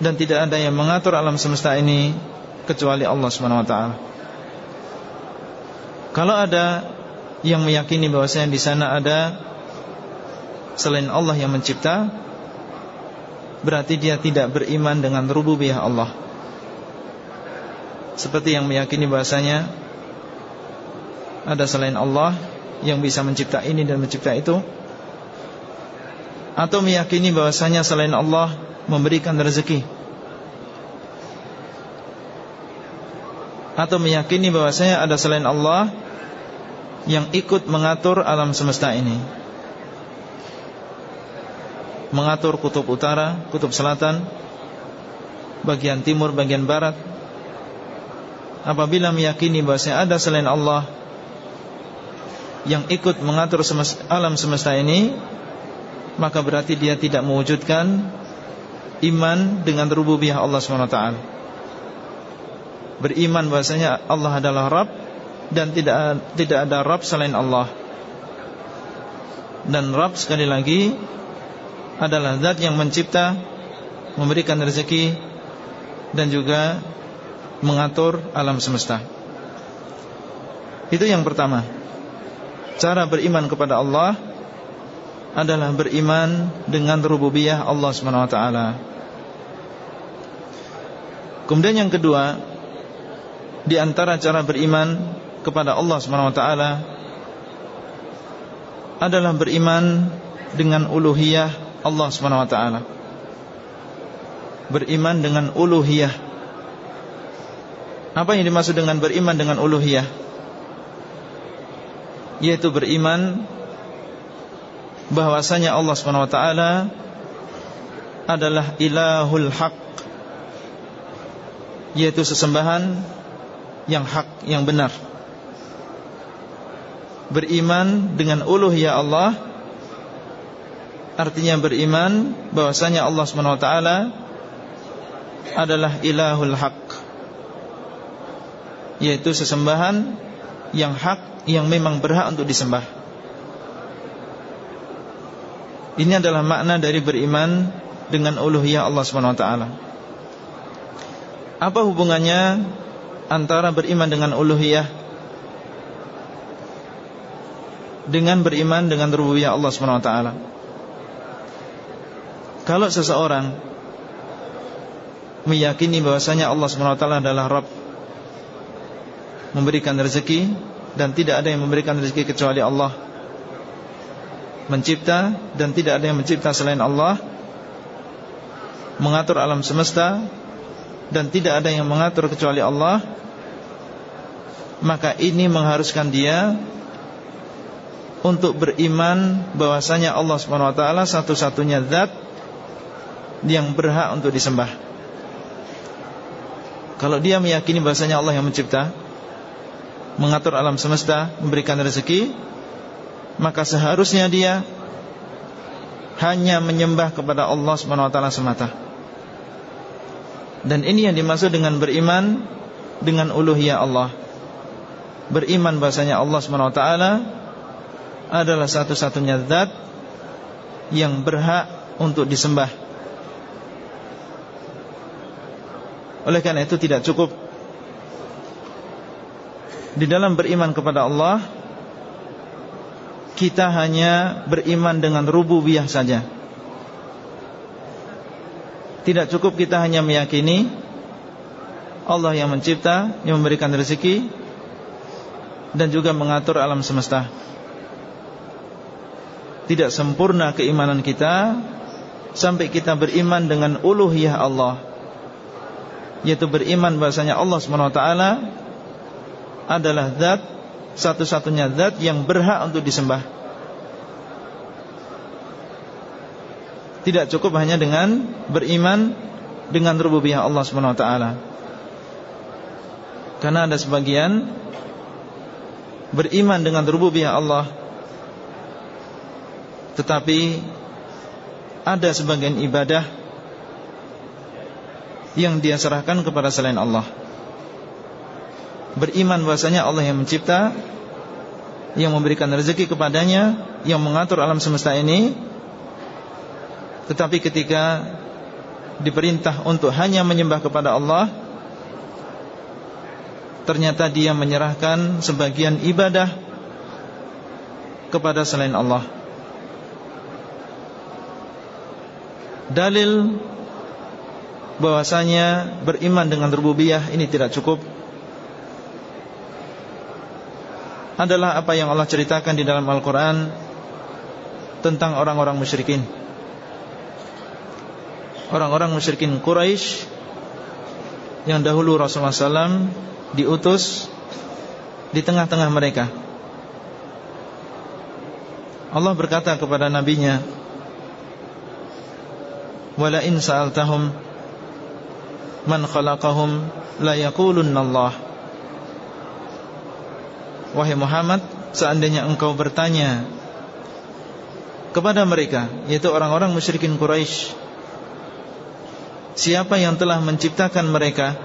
Dan tidak ada yang mengatur alam semesta ini Kecuali Allah SWT Kalau ada yang meyakini bahwasanya di sana ada Selain Allah yang mencipta Berarti dia tidak beriman dengan rububiyah Allah Seperti yang meyakini bahwasanya Ada selain Allah Yang bisa mencipta ini dan mencipta itu. Atau meyakini bahwasanya selain Allah memberikan rezeki. Atau meyakini bahwasanya ada selain Allah yang ikut mengatur alam semesta ini. Mengatur kutub utara, kutub selatan bagian timur, bagian barat apabila meyakini bahwasanya ada selain Allah yang ikut mengatur alam semesta ini maka berarti dia tidak mewujudkan iman dengan rububiyah Allah SWT Beriman bahasanya Allah adalah Rabb dan tidak tidak ada Rabb selain Allah. Dan Rabb sekali lagi adalah zat yang mencipta, memberikan rezeki dan juga mengatur alam semesta. Itu yang pertama. Cara beriman kepada Allah adalah beriman dengan rububiyah Allah SWT Kemudian yang kedua Di antara cara beriman kepada Allah SWT Adalah beriman dengan uluhiyah Allah SWT beriman dengan uluhiyah. Apa yang dimaksud dengan beriman dengan uluhiyah? Yaitu beriman bahwasanya Allah Subhanahu wa taala adalah ilahul haq. Yaitu sesembahan yang hak yang benar. Beriman dengan uluhiyah Allah. Artinya beriman bahwasanya Allah Subhanahu wa taala adalah ilahul haq yaitu sesembahan yang hak yang memang berhak untuk disembah ini adalah makna dari beriman dengan uluhiyah Allah Subhanahu wa taala. Apa hubungannya antara beriman dengan uluhiyah dengan beriman dengan rububiyah Allah Subhanahu wa taala? Kalau seseorang meyakini bahwasanya Allah Subhanahu wa taala adalah Rabb memberikan rezeki dan tidak ada yang memberikan rezeki kecuali Allah mencipta dan tidak ada yang mencipta selain Allah mengatur alam semesta dan tidak ada yang mengatur kecuali Allah maka ini mengharuskan dia untuk beriman bahwasanya Allah Subhanahu wa taala satu-satunya zat yang berhak untuk disembah. Kalau dia meyakini bahwasanya Allah yang mencipta, mengatur alam semesta, memberikan rezeki, maka seharusnya dia hanya menyembah kepada Allah Subhanahu wa taala semata. Dan ini yang dimaksud dengan beriman dengan uluhiyah Allah. Beriman bahasanya Allah Subhanahu wa taala adalah satu-satunya zat yang berhak untuk disembah. Oleh karena itu tidak cukup di dalam beriman kepada Allah kita hanya beriman dengan rububiyah saja. Tidak cukup kita hanya meyakini Allah yang mencipta, yang memberikan rezeki dan juga mengatur alam semesta. Tidak sempurna keimanan kita sampai kita beriman dengan uluhiyah Allah. Yaitu beriman bahasanya Allah SWT adalah zat satu-satunya zat yang berhak untuk disembah. Tidak cukup hanya dengan beriman dengan rububiyah Allah Subhanahu wa taala. Karena ada sebagian beriman dengan rububiyah Allah tetapi ada sebagian ibadah yang dia serahkan kepada selain Allah beriman bahasanya Allah yang mencipta yang memberikan rezeki kepadanya yang mengatur alam semesta ini. Tetapi ketika diperintah untuk hanya menyembah kepada Allah ternyata dia menyerahkan sebagian ibadah kepada selain Allah. Dalil bahwasanya beriman dengan rububiyah ini tidak cukup adalah apa yang Allah ceritakan di dalam Al-Quran Tentang orang-orang musyrikin. Orang-orang musyrikin Quraisy Yang dahulu Rasulullah SAW Diutus Di tengah-tengah mereka. Allah berkata kepada nabinya Wala in sa'altahum Man khalaqahum La yakulunna Allah Wahai Muhammad Seandainya engkau bertanya Kepada mereka Yaitu orang-orang musyrikin Quraisy Siapa yang telah menciptakan mereka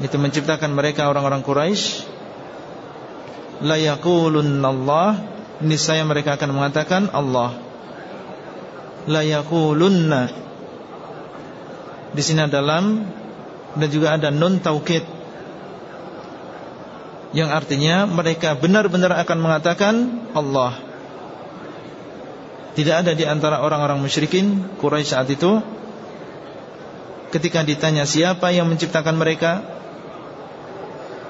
Itu menciptakan mereka orang-orang Quraisy Allah Niscaya mereka akan mengatakan Allah. Layakulunna Di sini dalam Dan juga ada nun taukid yang artinya mereka benar-benar akan mengatakan Allah. Tidak ada di antara orang-orang musyrikin Quraisy saat itu ketika ditanya siapa yang menciptakan mereka,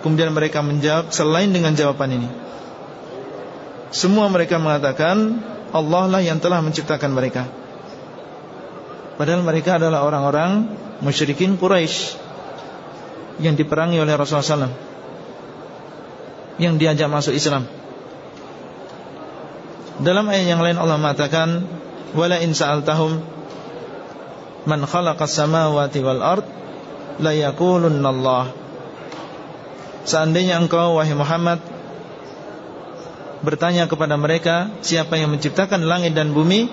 kemudian mereka menjawab selain dengan jawaban ini. Semua mereka mengatakan Allah lah yang telah menciptakan mereka. Padahal mereka adalah orang-orang musyrikin Quraisy yang diperangi oleh Rasulullah SAW, yang diajak masuk Islam. Dalam ayat yang lain Allah mengatakan, "Wala in sa'altahum man khalaqas samawati wal ard la yaqulunna Allah." Seandainya engkau wahai Muhammad bertanya kepada mereka siapa yang menciptakan langit dan bumi,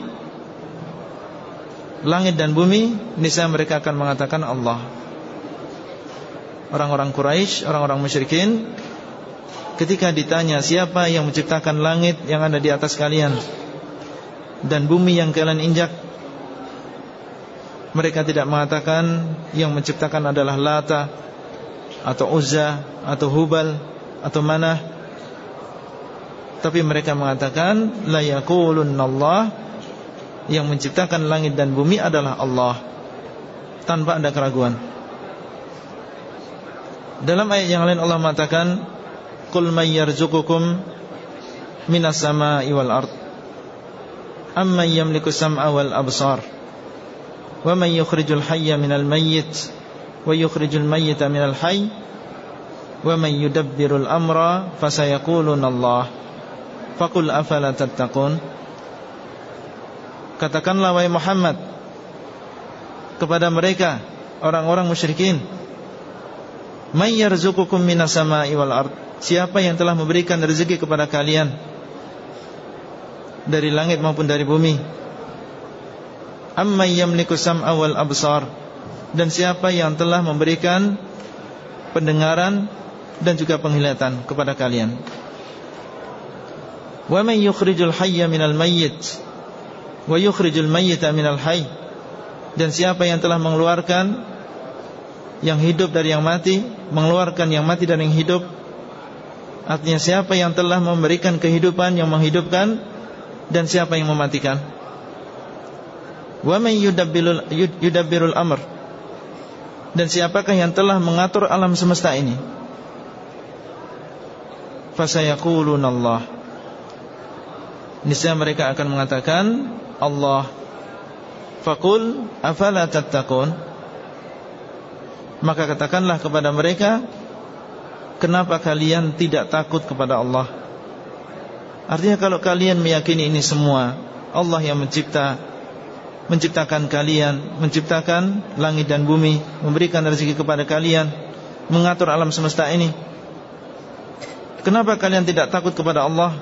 langit dan bumi, niscaya mereka akan mengatakan Allah. Orang-orang Quraisy, orang-orang musyrikin ketika ditanya siapa yang menciptakan langit yang ada di atas kalian dan bumi yang kalian injak, mereka tidak mengatakan yang menciptakan adalah Lata atau Uzza atau Hubal atau mana tapi mereka mengatakan la yaqulunallah yang menciptakan langit dan bumi adalah Allah. Tanpa ada keraguan. Dalam ayat yang lain Allah mengatakan, "Qul may yarzuqukum minas sama'i wal ard? Amman yamliku sam'a wal absar? Wa man yukhrijul hayya minal mayyit wa yukhrijul mayyita minal hayy? Wa man yudabbirul amra fasayaquluna Allah." Faqul afala tattaqun? Katakanlah wahai Muhammad kepada mereka orang-orang musyrikin, "May yarzuqukum minas sama'i wal ard?" Siapa yang telah memberikan rezeki kepada kalian dari langit maupun dari bumi? Amman yamliku sam'a wal absar? Dan siapa yang telah memberikan pendengaran dan juga penglihatan kepada kalian? Wa man yukhrijul hayya minal mayyit? wa yukhrijul mayyita minal hayy dan siapa yang telah mengeluarkan yang hidup dari yang mati mengeluarkan yang mati dari yang hidup artinya siapa yang telah memberikan kehidupan yang menghidupkan dan siapa yang mematikan? Wa may yudabbirul amr. Dan siapakah yang telah mengatur alam semesta ini? Fasayaqulunallah niscaya mereka akan mengatakan Allah. Fakul afala tattaqun? Maka katakanlah kepada mereka Kenapa kalian tidak takut kepada Allah? Artinya kalau kalian meyakini ini semua Allah yang mencipta Menciptakan kalian Menciptakan langit dan bumi Memberikan rezeki kepada kalian Mengatur alam semesta ini Kenapa kalian tidak takut kepada Allah?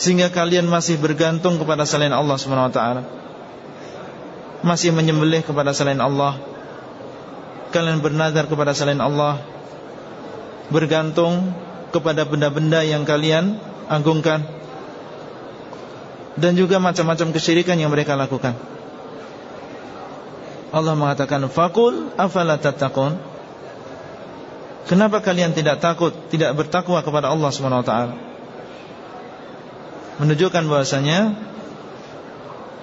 Sehingga kalian masih bergantung kepada selain Allah SWT Masih menyembelih kepada selain Allah. Kalian bernazar kepada selain Allah Bergantung kepada benda-benda yang kalian agungkan Dan juga macam-macam kesyirikan yang mereka lakukan. Allah mengatakan Fakul afala tattaqun? Kenapa kalian tidak takut Tidak bertakwa kepada Allah SWT menunjukkan bahwasanya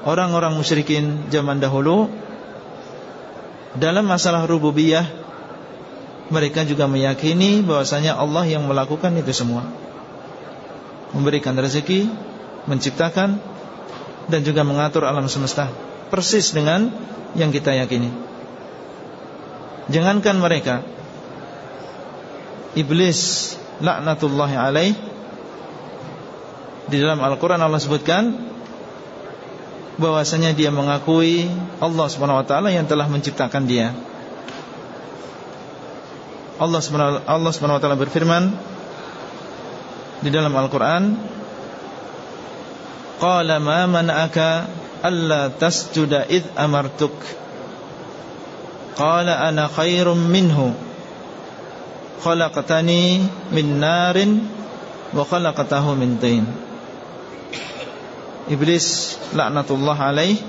orang-orang musyrikin zaman dahulu dalam masalah rububiyah mereka juga meyakini bahwasanya Allah yang melakukan itu semua. Memberikan rezeki, menciptakan dan juga mengatur alam semesta persis dengan yang kita yakini. Jangankan mereka Iblis laknatullahi alaih di dalam Al-Quran Allah sebutkan bahwasanya dia mengakui Allah Subhanahu Wa Taala yang telah menciptakan dia. Allah Subhanahu Allah Subhanahu Wa Taala berfirman di dalam Al-Quran, Qala ma man'aka alla tasjuda id amartuk. Qala ana khairum minhu. Khalaqtani min narin wa khalaqtahu min tin. Iblis laknatullah alaih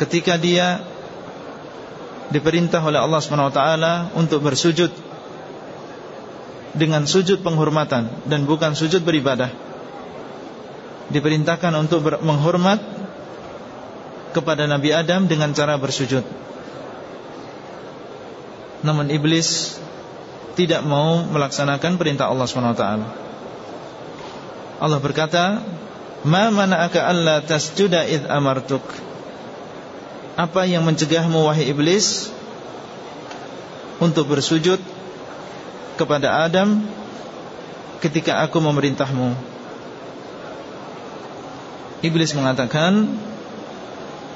ketika dia diperintah oleh Allah SWT untuk bersujud dengan sujud penghormatan dan bukan sujud beribadah. Diperintahkan untuk menghormat kepada Nabi Adam dengan cara bersujud. Namun iblis tidak mau melaksanakan perintah Allah SWT. Allah berkata, Ma mana'aka alla tasjuda id amartuk Apa yang mencegahmu wahai iblis? Untuk bersujud Kepada Adam Ketika aku memerintahmu. Iblis mengatakan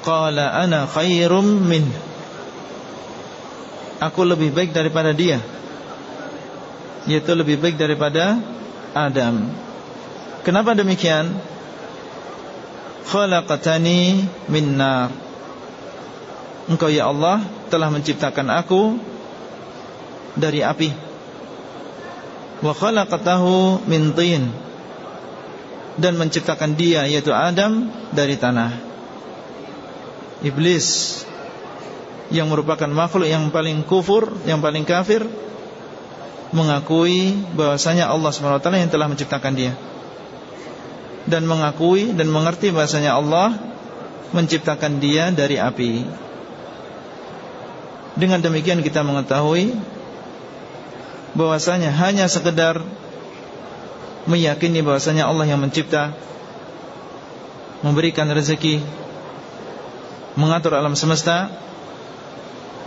Qala ana khairum min. Aku lebih baik daripada dia Yaitu lebih baik daripada Adam. Kenapa demikian? Khalaqatani min nar Engkau ya Allah telah menciptakan aku dari api. Wa khalaqatahu min tin. Dan menciptakan dia yaitu Adam dari tanah. Iblis Yang merupakan makhluk yang paling kufur Yang paling kafir Mengakui bahwasanya Allah SWT yang telah menciptakan dia. Dan mengakui dan mengerti bahasanya Allah menciptakan dia dari api. Dengan demikian kita mengetahui bahwasanya hanya sekedar meyakini bahwasanya Allah yang mencipta, memberikan rezeki, mengatur alam semesta,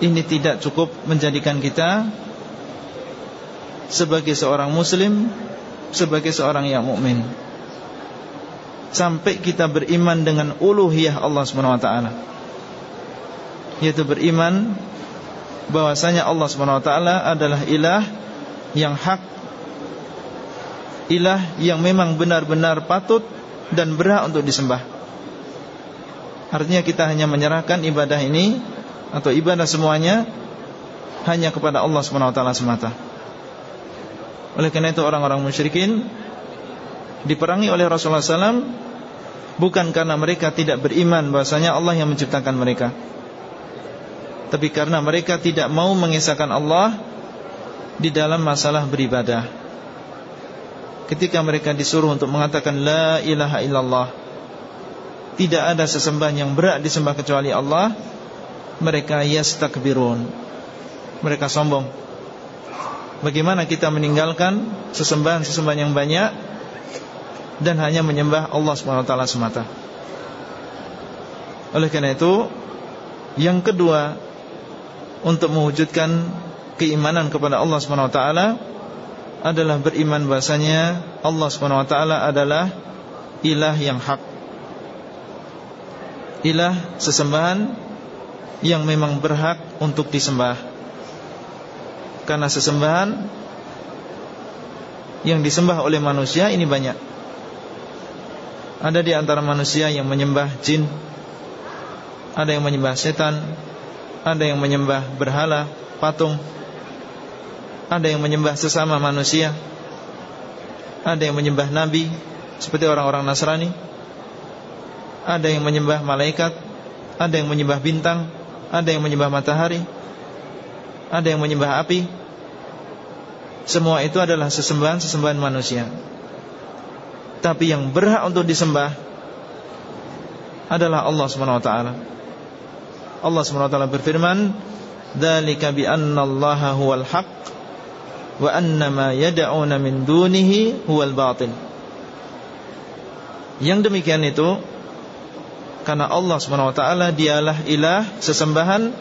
ini tidak cukup menjadikan kita sebagai seorang muslim, sebagai seorang yang mukmin. Sampai kita beriman dengan uluhiyah Allah SWT yaitu beriman bahwasanya Allah SWT adalah ilah yang hak ilah yang memang benar-benar patut dan berhak untuk disembah. Artinya kita hanya menyerahkan ibadah ini atau ibadah semuanya hanya kepada Allah SWT semata. Oleh karena itu orang-orang musyrikin diperangi oleh Rasulullah SAW bukan karena mereka tidak beriman bahasanya Allah yang menciptakan mereka tapi karena mereka tidak mau mengisahkan Allah di dalam masalah beribadah. Ketika mereka disuruh untuk mengatakan la ilaha illallah tidak ada sesembahan yang berat disembah kecuali Allah mereka yastakbirun. Mereka sombong. Bagaimana kita meninggalkan sesembahan-sesembahan yang banyak dan hanya menyembah Allah SWT semata. Oleh karena itu, yang kedua untuk mewujudkan keimanan kepada Allah SWT adalah beriman bahasanya Allah SWT adalah ilah yang hak. Ilah sesembahan yang memang berhak untuk disembah. Karena sesembahan yang disembah oleh manusia ini banyak ada di antara manusia yang menyembah jin Ada yang menyembah setan Ada yang menyembah berhala, patung. Ada yang menyembah sesama manusia. Ada yang menyembah nabi Seperti orang-orang Nasrani. Ada yang menyembah malaikat. Ada yang menyembah bintang. Ada yang menyembah matahari. Ada yang menyembah api. Semua itu adalah sesembahan-sesembahan manusia. Tapi yang berhak untuk disembah adalah Allah Subhanahu wa taala. Allah taala berfirman, "Dzalika bi anna Allaha huwal haqq wa anna ma yad'una min dunihi huwal batil." Yang demikian itu karena Allah taala dialah ilah sesembahan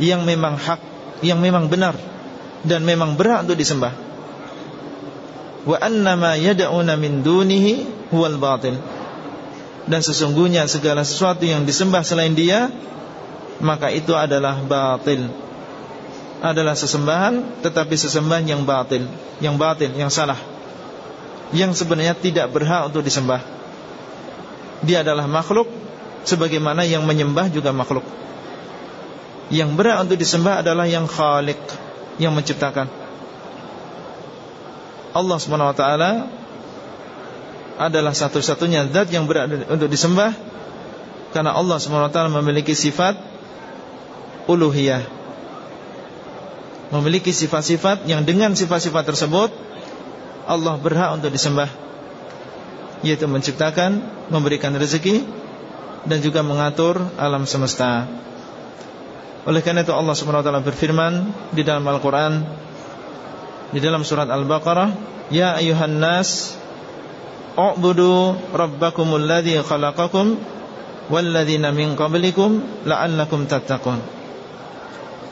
yang memang hak, yang memang benar dan memang berhak untuk disembah wa annama yad'una min dunihi huwal batil dan sesungguhnya segala sesuatu yang disembah selain dia maka itu adalah batil. Adalah sesembahan tetapi sesembahan yang batil. Yang batil yang salah. Yang sebenarnya tidak berhak untuk disembah. Dia adalah makhluk sebagaimana yang menyembah juga makhluk. Yang berhak untuk disembah adalah yang khalik yang menciptakan. Allah SWT adalah satu-satunya zat yang berada untuk disembah. Karena Allah SWT memiliki sifat uluhiyah memiliki sifat-sifat yang dengan sifat-sifat tersebut Allah berhak untuk disembah yaitu menciptakan, memberikan rezeki dan juga mengatur alam semesta. Oleh karena itu Allah SWT berfirman di dalam Al-Qur'an di dalam surat Al-Baqarah, "Ya ayuhan nas, U'budu rabbakumul ladzi khalaqakum walladzina min qablikum la'allakum tattaqun.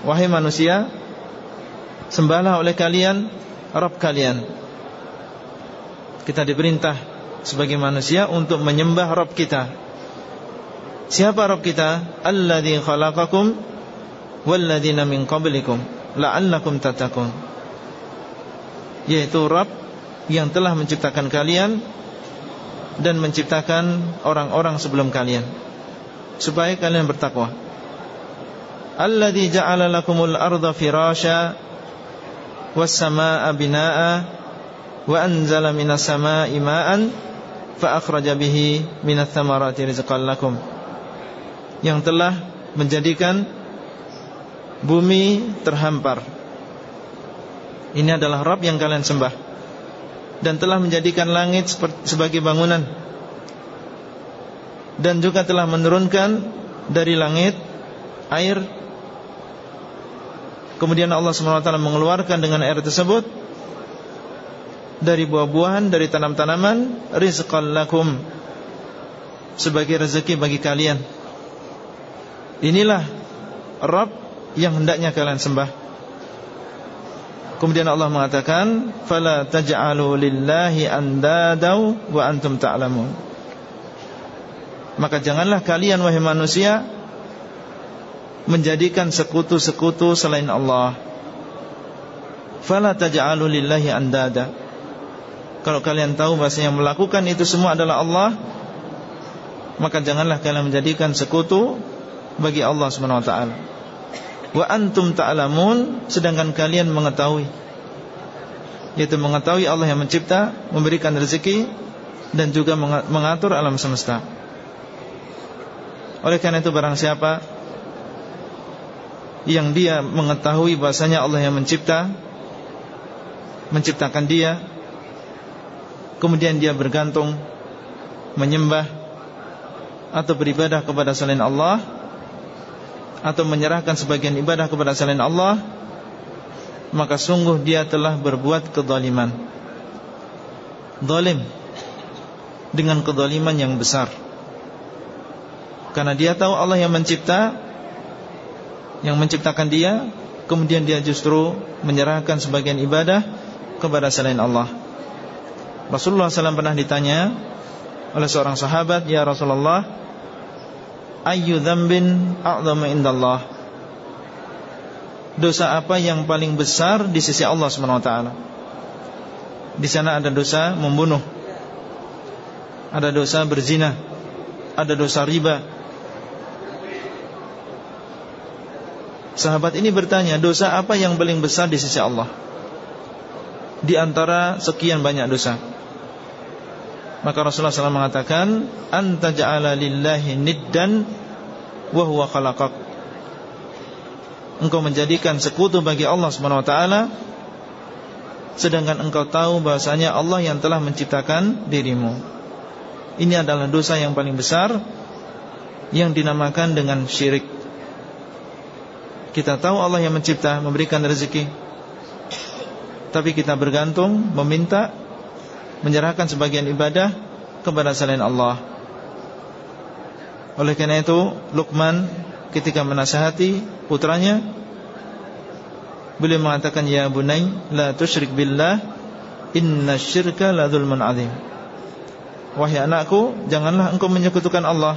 Wahai manusia, sembahlah oleh kalian Rabb kalian. Kita diperintah sebagai manusia untuk menyembah Rabb kita. Siapa Rabb kita? Alladzi khalaqakum walladzina min qablikum la'allakum tattaqun. Yaitu Rabb yang telah menciptakan kalian dan menciptakan orang-orang sebelum kalian supaya kalian bertakwa. Alladzi ja'ala lakumul arda firasya was samaa'a binaa'a wa anzala minas samaa'i ma'an fa akhraja bihi minats thamarati rizqan lakum. Yang telah menjadikan bumi terhampar. Ini adalah Rabb yang kalian sembah dan telah menjadikan langit sebagai bangunan dan juga telah menurunkan dari langit air kemudian Allah SWT mengeluarkan dengan air tersebut dari buah-buahan dari tanam-tanaman rizqan lakum sebagai rezeki bagi kalian inilah Rabb yang hendaknya kalian sembah Kemudian Allah mengatakan fala taj'alu lillahi andadau wa antum ta'lamun. Maka janganlah kalian wahai manusia menjadikan sekutu-sekutu selain Allah. Fala taj'alu lillahi andada. Kalau kalian tahu bahasanya melakukan itu semua adalah Allah, maka janganlah kalian menjadikan sekutu bagi Allah Subhanahu wa taala wa antum ta'lamun sedangkan kalian mengetahui yaitu mengetahui Allah yang mencipta, memberikan rezeki dan juga mengatur alam semesta. Oleh karena itu barang siapa yang dia mengetahui bahasanya Allah yang mencipta, menciptakan dia, kemudian dia bergantung, menyembah atau beribadah kepada selain Allah, atau menyerahkan sebagian ibadah kepada selain Allah maka sungguh dia telah berbuat kezaliman. Zalim dengan kezaliman yang besar. Karena dia tahu Allah yang mencipta yang menciptakan dia kemudian dia justru menyerahkan sebagian ibadah kepada selain Allah. Rasulullah SAW pernah ditanya oleh seorang sahabat ya Rasulullah Ayu dzambin a'dhamu indallah? Dosa apa yang paling besar di sisi Allah SWT Di sana ada dosa membunuh Ada dosa berzina Ada dosa riba Sahabat ini bertanya Dosa apa yang paling besar di sisi Allah? Di antara sekian banyak dosa. Maka Rasulullah SAW mengatakan Anta ja'ala lillahi niddan Wahuwa khalaqak. Engkau menjadikan sekutu bagi Allah SWT Sedangkan engkau tahu bahasanya Allah yang telah menciptakan dirimu. Ini adalah dosa yang paling besar Yang dinamakan dengan syirik Kita tahu Allah yang mencipta Memberikan rezeki Tapi kita bergantung Meminta menyerahkan sebagian ibadah kepada selain Allah. Oleh karena itu, Luqman ketika menasihati putranya beliau mengatakan ya bunai la tusyrik billah inna syirka la dzulmun adzim. Wahai anakku, janganlah engkau menyekutukan Allah.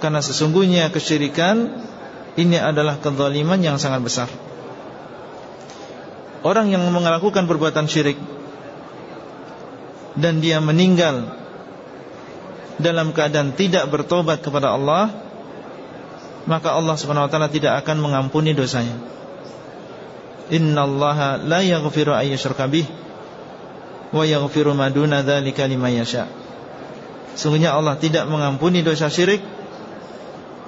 Karena sesungguhnya kesyirikan ini adalah kezaliman yang sangat besar. Orang yang melakukan perbuatan syirik dan dia meninggal dalam keadaan tidak bertobat kepada Allah maka Allah taala tidak akan mengampuni dosanya innallaha la yaghfiru ayyushraka bih wa yaghfiru ma duna dzalika liman yasha sungguhnya Allah tidak mengampuni dosa syirik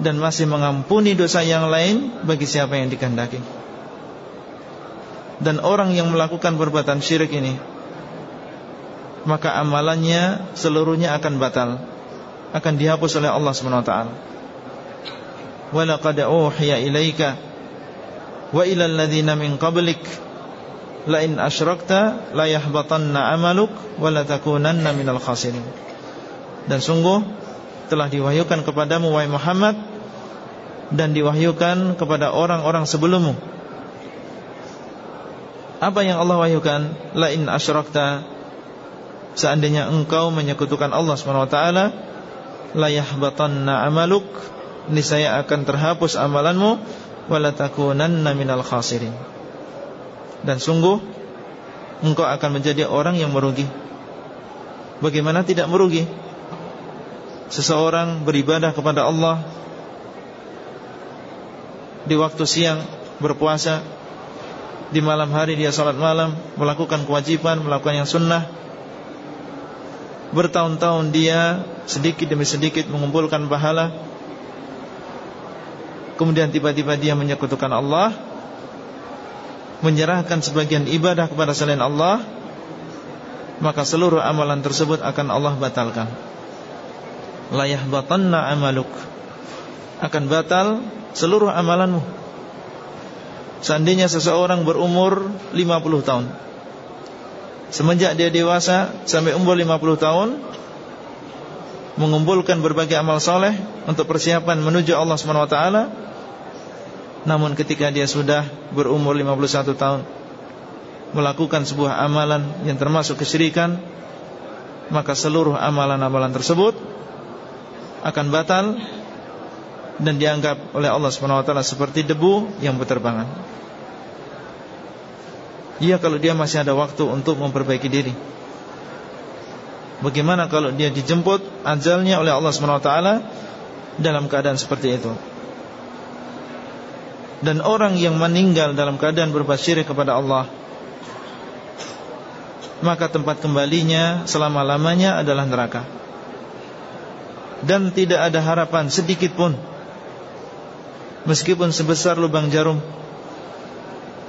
dan masih mengampuni dosa yang lain bagi siapa yang dikehendaki dan orang yang melakukan perbuatan syirik ini maka amalannya seluruhnya akan batal akan dihapus oleh Allah Subhanahu wa taala wa laqad uhiya ilaika wa ila alladhina min qablik la in asyrakta la yahbatanna amaluk wa la takunanna minal khasirin. Dan sungguh telah diwahyukan kepadamu wahai Muhammad dan diwahyukan kepada orang-orang sebelummu. Apa yang Allah wahyukan? La in asyrakta seandainya engkau menyekutukan Allah SWT la yahbatanna amaluk niscaya akan terhapus amalanmu wala takunanna minal khasirin dan sungguh Engkau akan menjadi orang yang merugi Bagaimana tidak merugi Seseorang beribadah kepada Allah Di waktu siang Berpuasa Di malam hari dia salat malam Melakukan kewajiban, melakukan yang sunnah Bertahun-tahun dia Sedikit demi sedikit mengumpulkan pahala Kemudian tiba-tiba dia menyekutukan Allah menyerahkan sebagian ibadah kepada selain Allah maka seluruh amalan tersebut akan Allah batalkan la yahbatanna amaluk. Akan batal seluruh amalanmu. Seandainya seseorang berumur 50 tahun. Semenjak dia dewasa sampai umur 50 tahun mengumpulkan berbagai amal soleh untuk persiapan menuju Allah SWT namun ketika dia sudah berumur 51 tahun Melakukan sebuah amalan yang termasuk kesyirikan Maka seluruh amalan-amalan tersebut Akan batal Dan dianggap oleh Allah SWT seperti debu yang berterbangan. Iya kalau dia masih ada waktu untuk memperbaiki diri. Bagaimana kalau dia dijemput ajalnya oleh Allah SWT Dalam keadaan seperti itu? Dan orang yang meninggal dalam keadaan berbuat kepada Allah maka tempat kembalinya selama-lamanya adalah neraka dan tidak ada harapan sedikit pun meskipun sebesar lubang jarum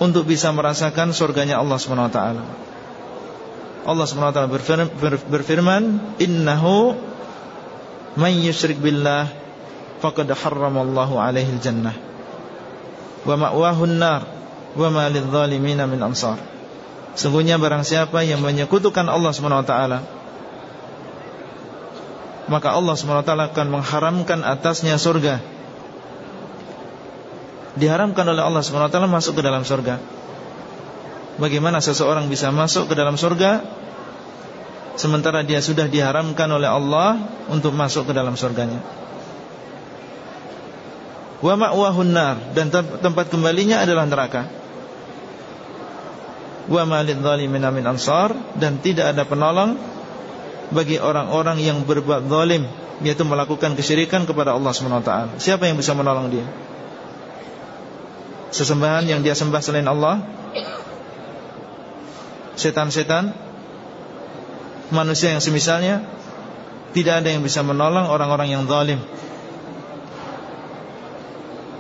untuk bisa merasakan surganya Allah SWT Allah SWT berfirman innahu man yusyrik billah faqad harramallahu alaihi jannah wa ma'wahun nar wa ma lidh-dhalimin min ansar. Sungguhnya barang siapa yang menyekutukan Allah taala maka Allah taala akan mengharamkan atasnya surga. Diharamkan oleh Allah taala masuk ke dalam surga. Bagaimana seseorang bisa masuk ke dalam surga sementara dia sudah diharamkan oleh Allah untuk masuk ke dalam surganya? wa ma'wahun nar dan tempat kembalinya adalah neraka. Wa malidh dhalimin min ansar dan tidak ada penolong bagi orang-orang yang berbuat zalim yaitu melakukan kesyirikan kepada Allah Subhanahu wa taala. Siapa yang bisa menolong dia? Sesembahan yang dia sembah selain Allah? Setan-setan? Manusia yang semisalnya? Tidak ada yang bisa menolong orang-orang yang zalim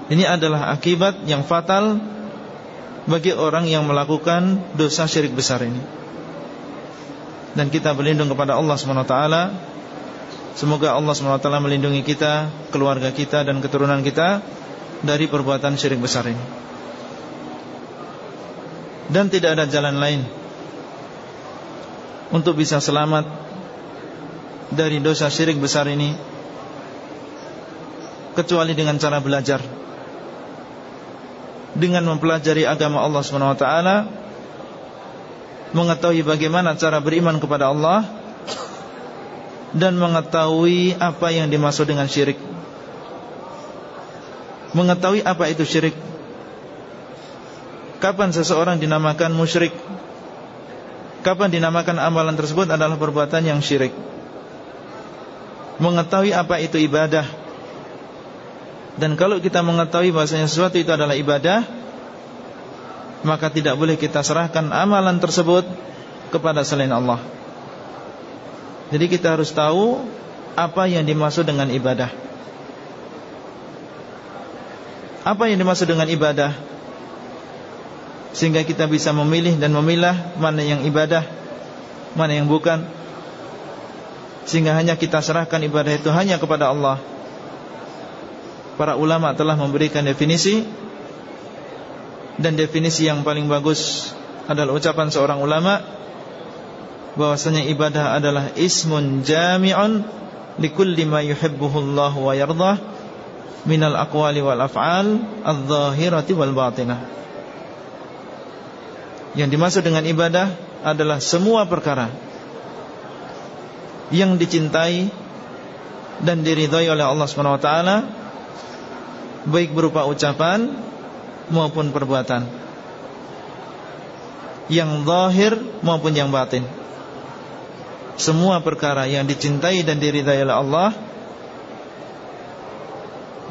ini adalah akibat yang fatal bagi orang yang melakukan dosa syirik besar ini. Dan kita berlindung kepada Allah SWT Semoga Allah SWT melindungi kita, keluarga kita dan keturunan kita Dari perbuatan syirik besar ini. Dan tidak ada jalan lain Untuk bisa selamat Dari dosa syirik besar ini Kecuali dengan cara belajar. Dengan mempelajari agama Allah SWT mengetahui bagaimana cara beriman kepada Allah dan mengetahui apa yang dimaksud dengan syirik. Mengetahui apa itu syirik. Kapan seseorang dinamakan musyrik? Kapan dinamakan amalan tersebut adalah perbuatan yang syirik. Mengetahui apa itu ibadah. Dan kalau kita mengetahui bahasanya sesuatu itu adalah ibadah Maka tidak boleh kita serahkan amalan tersebut Kepada selain Allah. Jadi kita harus tahu Apa yang dimaksud dengan ibadah. Apa yang dimaksud dengan ibadah? Sehingga kita bisa memilih dan memilah Mana yang ibadah Mana yang bukan. Sehingga hanya kita serahkan ibadah itu hanya kepada Allah. Para ulama telah memberikan definisi dan definisi yang paling bagus adalah ucapan seorang ulama bahwasanya ibadah adalah ismun jami'un likulli ma yuhibbuhu Allah wa yardah minal aqwali wal af'al adh-dhahirati wal batinah. Yang dimaksud dengan ibadah adalah semua perkara yang dicintai dan diridhai oleh Allah Subhanahu wa taala baik berupa ucapan maupun perbuatan. Yang zahir maupun yang batin. Semua perkara yang dicintai dan diridhai oleh Allah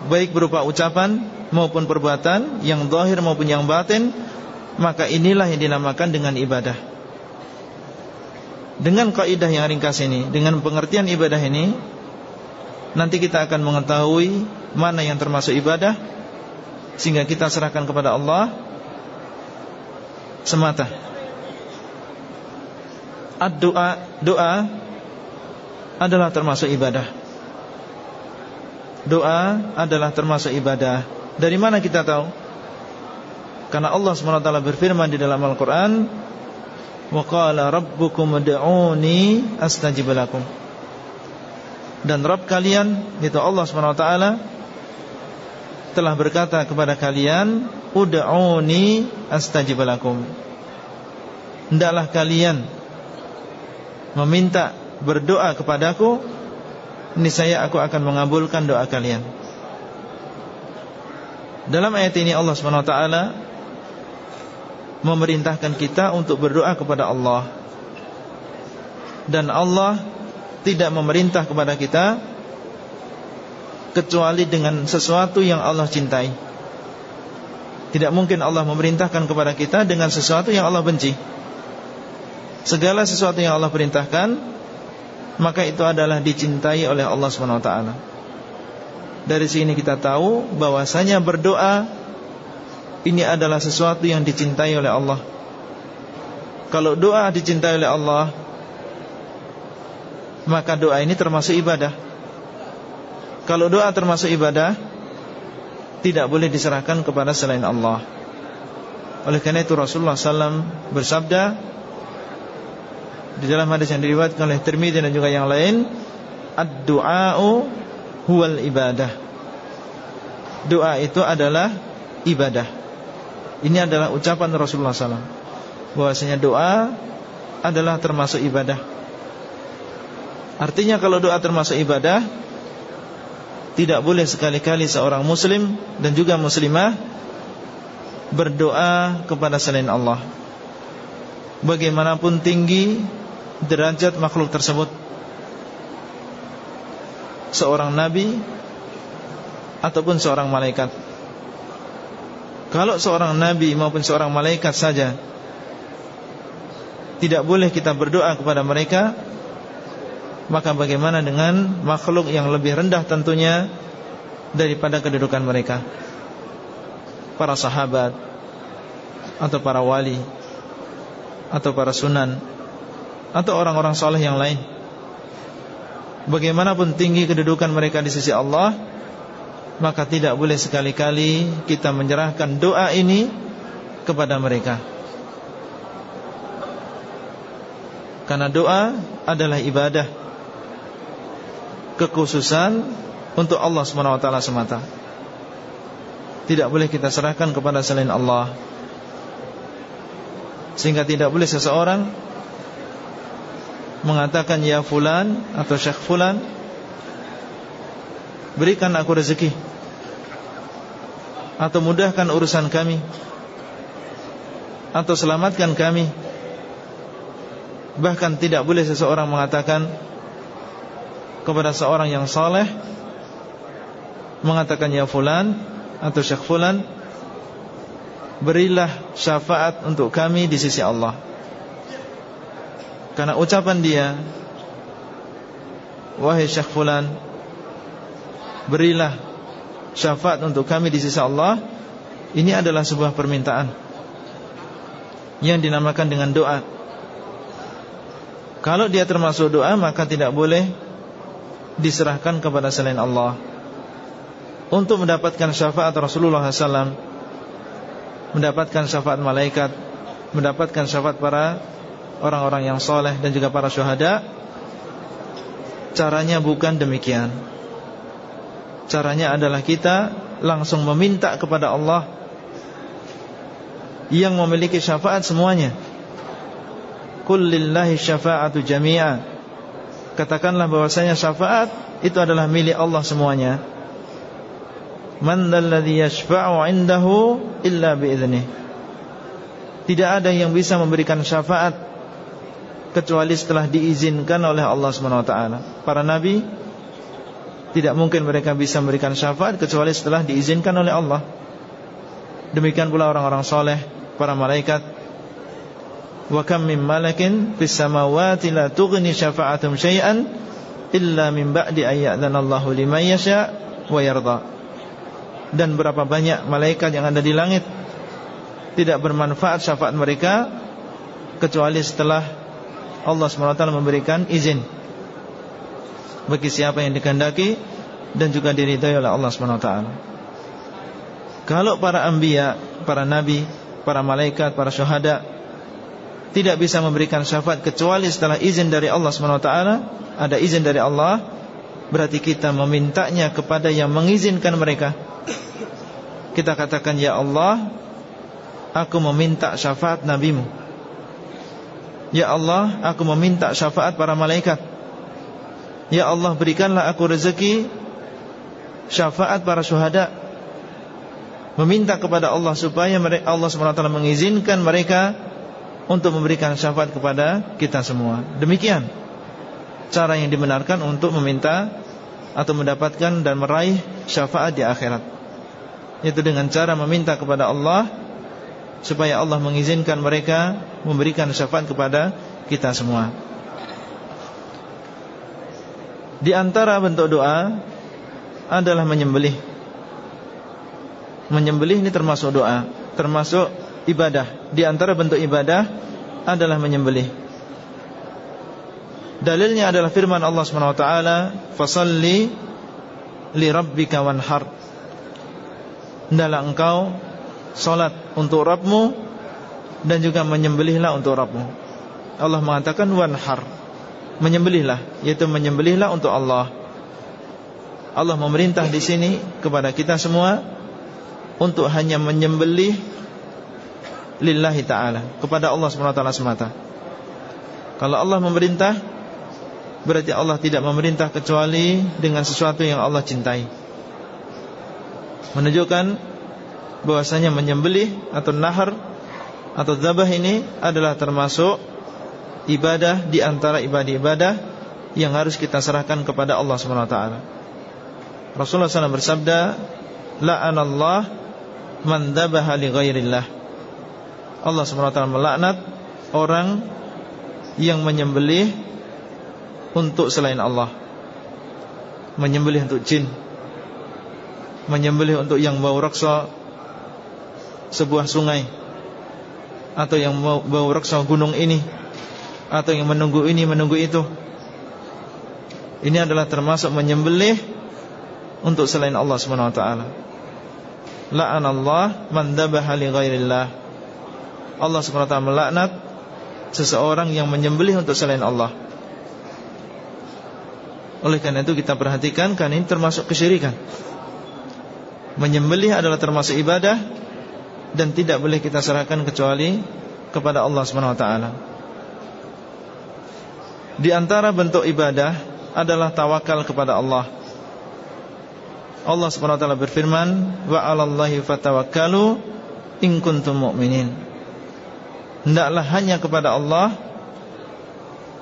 baik berupa ucapan maupun perbuatan yang zahir maupun yang batin maka inilah yang dinamakan dengan ibadah. Dengan kaidah yang ringkas ini dengan pengertian ibadah ini nanti kita akan mengetahui mana yang termasuk ibadah sehingga kita serahkan kepada Allah semata Ad-doa doa adalah termasuk ibadah. Doa adalah termasuk ibadah. Dari mana kita tahu? Karena Allah SWT berfirman di dalam Al-Qur'an, "Wa qala rabbukum ud'uni astajib lakum." Dan Rabb kalian, itu Allah SWT telah berkata kepada kalian, "Ud'uni astajib lakum." Hendaklah kalian meminta berdoa kepadaku niscaya aku akan mengabulkan doa kalian dalam ayat ini Allah SWT memerintahkan kita untuk berdoa kepada Allah dan Allah tidak memerintah kepada kita kecuali dengan sesuatu yang Allah cintai. Tidak mungkin Allah memerintahkan kepada kita dengan sesuatu yang Allah benci. Segala sesuatu yang Allah perintahkan Maka itu adalah dicintai oleh Allah SWT Dari sini kita tahu bahwasanya berdoa Ini adalah sesuatu yang dicintai oleh Allah. Kalau doa dicintai oleh Allah Maka doa ini termasuk ibadah Kalau doa termasuk ibadah Tidak boleh diserahkan kepada selain Allah Oleh karena itu Rasulullah SAW bersabda di dalam hadis yang diriwayatkan oleh Tirmidzi dan juga yang lain, ad-du'a'u huwal ibadah. Doa itu adalah ibadah. Ini adalah ucapan Rasulullah SAW Bahwasanya doa adalah termasuk ibadah Artinya kalau doa termasuk ibadah Tidak boleh sekali-kali seorang muslim Dan juga muslimah Berdoa kepada selain Allah. Bagaimanapun tinggi derajat makhluk tersebut. Seorang nabi Ataupun seorang malaikat. Kalau seorang nabi maupun seorang malaikat saja Tidak boleh kita berdoa kepada mereka Maka bagaimana dengan makhluk yang lebih rendah tentunya Daripada kedudukan mereka Para sahabat Atau para wali Atau para sunan atau orang-orang soleh yang lain. Bagaimanapun tinggi kedudukan mereka di sisi Allah, maka tidak boleh sekali-kali kita menyerahkan doa ini kepada mereka. Karena doa adalah ibadah kekhususan untuk Allah SWT semata. Tidak boleh kita serahkan kepada selain Allah. Sehingga tidak boleh seseorang mengatakan ya fulan atau syekh fulan berikan aku rezeki atau mudahkan urusan kami atau selamatkan kami bahkan tidak boleh seseorang mengatakan kepada seorang yang saleh mengatakan ya fulan atau syekh fulan berilah syafaat untuk kami di sisi Allah. Karena ucapan dia Wahai Syekh Fulan Berilah syafaat untuk kami di sisi Allah Ini adalah sebuah permintaan Yang dinamakan dengan doa. Kalau dia termasuk doa Maka tidak boleh Diserahkan kepada selain Allah Untuk mendapatkan syafaat Rasulullah SAW Mendapatkan syafaat malaikat mendapatkan syafaat para orang-orang yang soleh dan juga para syuhada. Caranya bukan demikian. Caranya adalah kita langsung meminta kepada Allah Yang memiliki syafaat semuanya. Kullillahi syafa'atu jami'a Katakanlah bahwasanya syafaat Itu adalah milik Allah semuanya Man dalladhi yashfa'u indahu illa bi'idhnih tidak ada yang bisa memberikan syafaat kecuali setelah diizinkan oleh Allah SWT Para nabi tidak mungkin mereka bisa memberikan syafaat kecuali setelah diizinkan oleh Allah. Demikian pula orang-orang soleh, para malaikat. Wa kam min malakin fis samawati la tughni syafa'atum syai'an illa min ba'di ayyadhanallahu liman yasha' wa yarda. Dan berapa banyak malaikat yang ada di langit tidak bermanfaat syafaat mereka kecuali setelah Allah SWT memberikan izin bagi siapa yang dikehendaki dan juga diridhai oleh Allah SWT. Kalau para anbiya, para nabi, para malaikat, para syuhada tidak bisa memberikan syafaat kecuali setelah izin dari Allah SWT, ada izin dari Allah, berarti kita memintanya kepada yang mengizinkan mereka. Kita katakan ya Allah, Aku meminta syafaat nabimu. Ya Allah Aku meminta syafaat para malaikat. Ya Allah berikanlah aku rezeki Syafaat para syuhada. Meminta kepada Allah Supaya Allah SWT mengizinkan mereka Untuk memberikan syafaat kepada kita semua Demikian Cara yang dibenarkan untuk meminta Atau mendapatkan dan meraih syafaat di akhirat Itu dengan cara meminta kepada Allah supaya Allah mengizinkan mereka memberikan syafaat kepada kita semua. Di antara bentuk doa adalah menyembelih. Menyembelih ini termasuk doa, termasuk ibadah. Di antara bentuk ibadah adalah menyembelih. Dalilnya adalah firman Allah Subhanahu wa taala, "Fasalli li rabbika wanhar." Hendaklah engkau Salat untuk Rabbmu Dan juga menyembelihlah untuk Rabbmu Allah mengatakan wanhar Menyembelihlah Yaitu menyembelihlah untuk Allah Allah memerintah di sini Kepada kita semua Untuk hanya menyembelih Lillahi ta'ala Kepada Allah SWT semata Kalau Allah memerintah Berarti Allah tidak memerintah Kecuali dengan sesuatu yang Allah cintai Menunjukkan bahwasanya menyembelih atau nahar atau zabah ini adalah termasuk ibadah di antara ibadah-ibadah yang harus kita serahkan kepada Allah taala. Rasulullah SAW bersabda, "La'anallah man dzabaha li ghairillah." Allah taala melaknat orang yang menyembelih untuk selain Allah. Menyembelih untuk jin. Menyembelih untuk yang bau raksa sebuah sungai. Atau yang bau reksa gunung ini. Atau yang menunggu ini menunggu itu. Ini adalah termasuk menyembelih untuk selain Allah wa taala. La'anallah man dzabaha li ghairillah Allah taala melaknat seseorang yang menyembelih untuk selain Allah oleh karena itu kita perhatikan kan ini termasuk kesyirikan Menyembelih adalah termasuk ibadah dan tidak boleh kita serahkan kecuali kepada Allah taala. Di antara bentuk ibadah adalah tawakal kepada Allah. Allah taala berfirman, "Wa 'alallahi fatawakkalu in kuntum mu'minin." Hendaklah hanya kepada Allah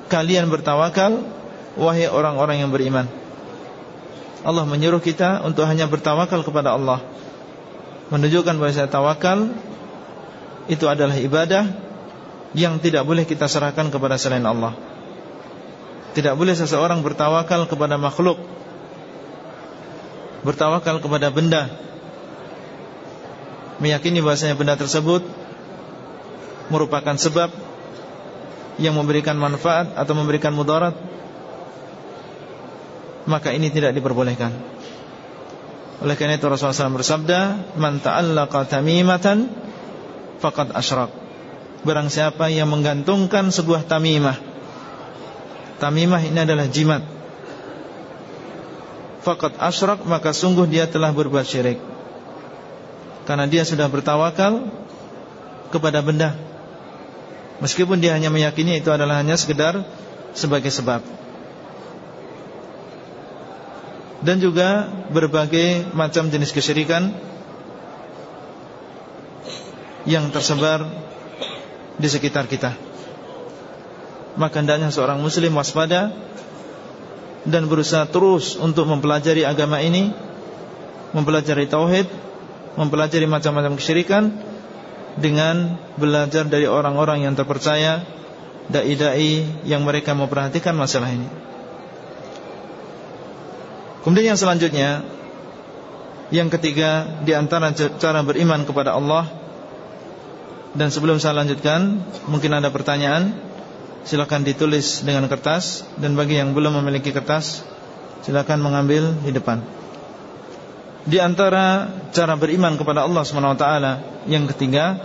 kalian bertawakal wahai orang-orang yang beriman. Allah menyuruh kita untuk hanya bertawakal kepada Allah menunjukkan bahwa tawakal itu adalah ibadah yang tidak boleh kita serahkan kepada selain Allah. Tidak boleh seseorang bertawakal kepada makhluk, bertawakal kepada benda, meyakini bahasanya benda tersebut merupakan sebab yang memberikan manfaat atau memberikan mudarat, maka ini tidak diperbolehkan. Oleh karena itu Rasulullah SAW bersabda, "Man ta'allaqa tamimatan faqad asyrak." Barang siapa yang menggantungkan sebuah tamimah Tamimah ini adalah jimat Fakat asyrak maka sungguh dia telah berbuat syirik Karena dia sudah bertawakal Kepada benda Meskipun dia hanya meyakini itu adalah hanya sekedar Sebagai sebab Dan juga berbagai macam jenis kesyirikan Yang tersebar di sekitar kita. Maka hendaknya seorang muslim waspada dan berusaha terus untuk mempelajari agama ini, mempelajari tauhid, mempelajari macam-macam kesyirikan dengan belajar dari orang-orang yang terpercaya, dai-dai yang mereka memperhatikan masalah ini. Kemudian yang selanjutnya Yang ketiga Di antara cara beriman kepada Allah. Dan sebelum saya lanjutkan Mungkin ada pertanyaan Silakan ditulis dengan kertas. Dan bagi yang belum memiliki kertas Silakan mengambil di depan Di antara cara beriman kepada Allah SWT Yang ketiga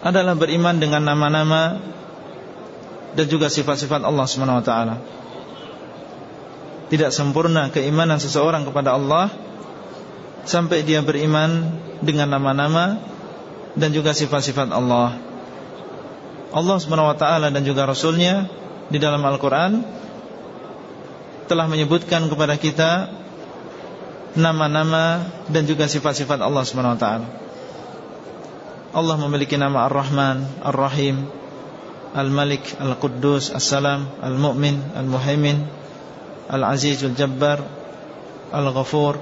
Adalah beriman dengan nama-nama Dan juga sifat-sifat Allah SWT Tidak sempurna keimanan seseorang kepada Allah Sampai dia beriman Dengan nama-nama dan juga sifat-sifat Allah. Allah SWT dan juga Rasulnya di dalam Al-Quran telah menyebutkan kepada kita nama-nama dan juga sifat-sifat Allah SWT. Allah memiliki nama Ar-Rahman, Ar-Rahim, Al-Malik, Al-Quddus, As-Salam, Al-Mu'min, Al-Muhaimin, Al-Aziz, Al-Jabbar, Al-Ghafur,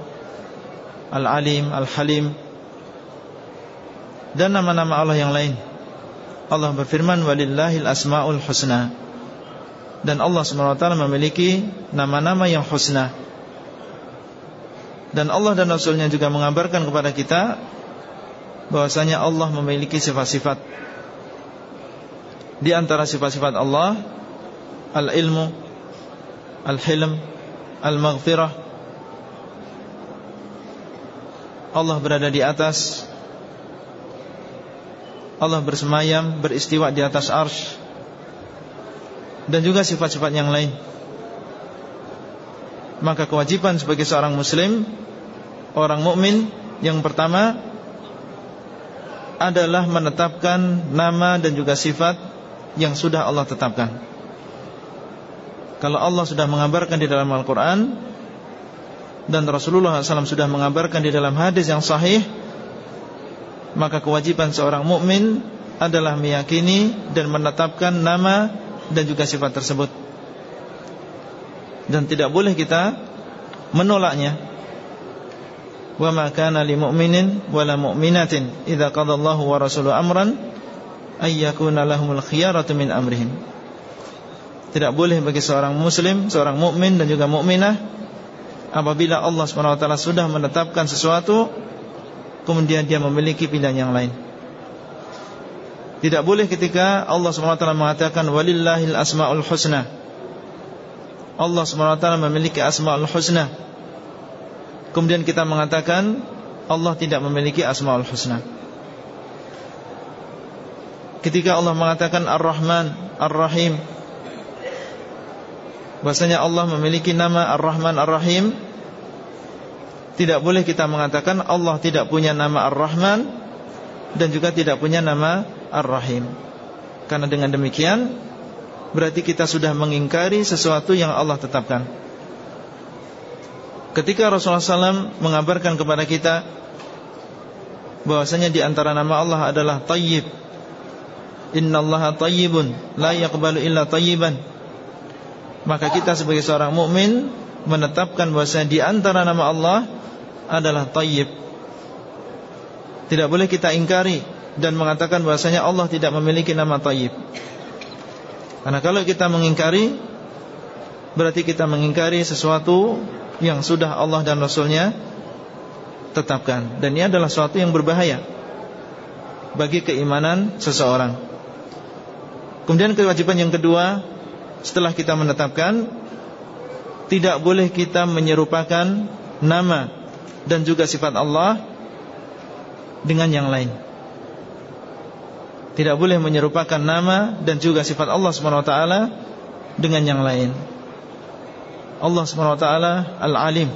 Al-Alim, Al-Halim, dan nama-nama Allah yang lain. Allah berfirman walillahil asmaul husna. Dan Allah SWT memiliki nama-nama yang husna. Dan Allah dan Rasulnya juga mengabarkan kepada kita bahwasanya Allah memiliki sifat-sifat. Di antara sifat-sifat Allah al-ilmu, al-hilm, al-maghfirah. Allah berada di atas Allah bersemayam beristiwa di atas arsh dan juga sifat-sifat yang lain. Maka kewajiban sebagai seorang muslim, orang mukmin yang pertama adalah menetapkan nama dan juga sifat yang sudah Allah tetapkan. Kalau Allah sudah mengabarkan di dalam Al-Quran Dan Rasulullah SAW sudah mengabarkan di dalam hadis yang sahih maka kewajiban seorang mukmin adalah meyakini dan menetapkan nama dan juga sifat tersebut. Dan tidak boleh kita menolaknya. Wa ma kana lil mu'minin wala mu'minatin idza qadallahu wa rasuluhu amran ay yakuna lahumul khiyaratu min amrihim. Tidak boleh bagi seorang muslim, seorang mukmin dan juga mukminah apabila Allah SWT sudah menetapkan sesuatu kemudian dia memiliki pilihan yang lain. Tidak boleh ketika Allah SWT mengatakan walillahil asmaul husna. Allah SWT memiliki asmaul husna. Kemudian kita mengatakan Allah tidak memiliki asmaul husna. Ketika Allah mengatakan Ar-Rahman, Ar-Rahim Bahasanya Allah memiliki nama Ar-Rahman, Ar-Rahim tidak boleh kita mengatakan Allah tidak punya nama Ar-Rahman Dan juga tidak punya nama Ar-Rahim Karena dengan demikian Berarti kita sudah mengingkari sesuatu yang Allah tetapkan. Ketika Rasulullah SAW mengabarkan kepada kita bahwasanya di antara nama Allah adalah Tayyib. Inna Allah tayyibun La yakbalu illa tayyiban. Maka kita sebagai seorang mukmin Menetapkan bahwasanya di antara nama Allah adalah tayyib. Tidak boleh kita ingkari Dan mengatakan bahasanya Allah tidak memiliki nama tayyib Karena kalau kita mengingkari Berarti kita mengingkari sesuatu Yang sudah Allah dan Rasulnya Tetapkan Dan ini adalah sesuatu yang berbahaya Bagi keimanan seseorang Kemudian kewajiban yang kedua Setelah kita menetapkan Tidak boleh kita menyerupakan Nama dan juga sifat Allah dengan yang lain. Tidak boleh menyerupakan nama dan juga sifat Allah SWT dengan yang lain. Allah SWT Al-Alim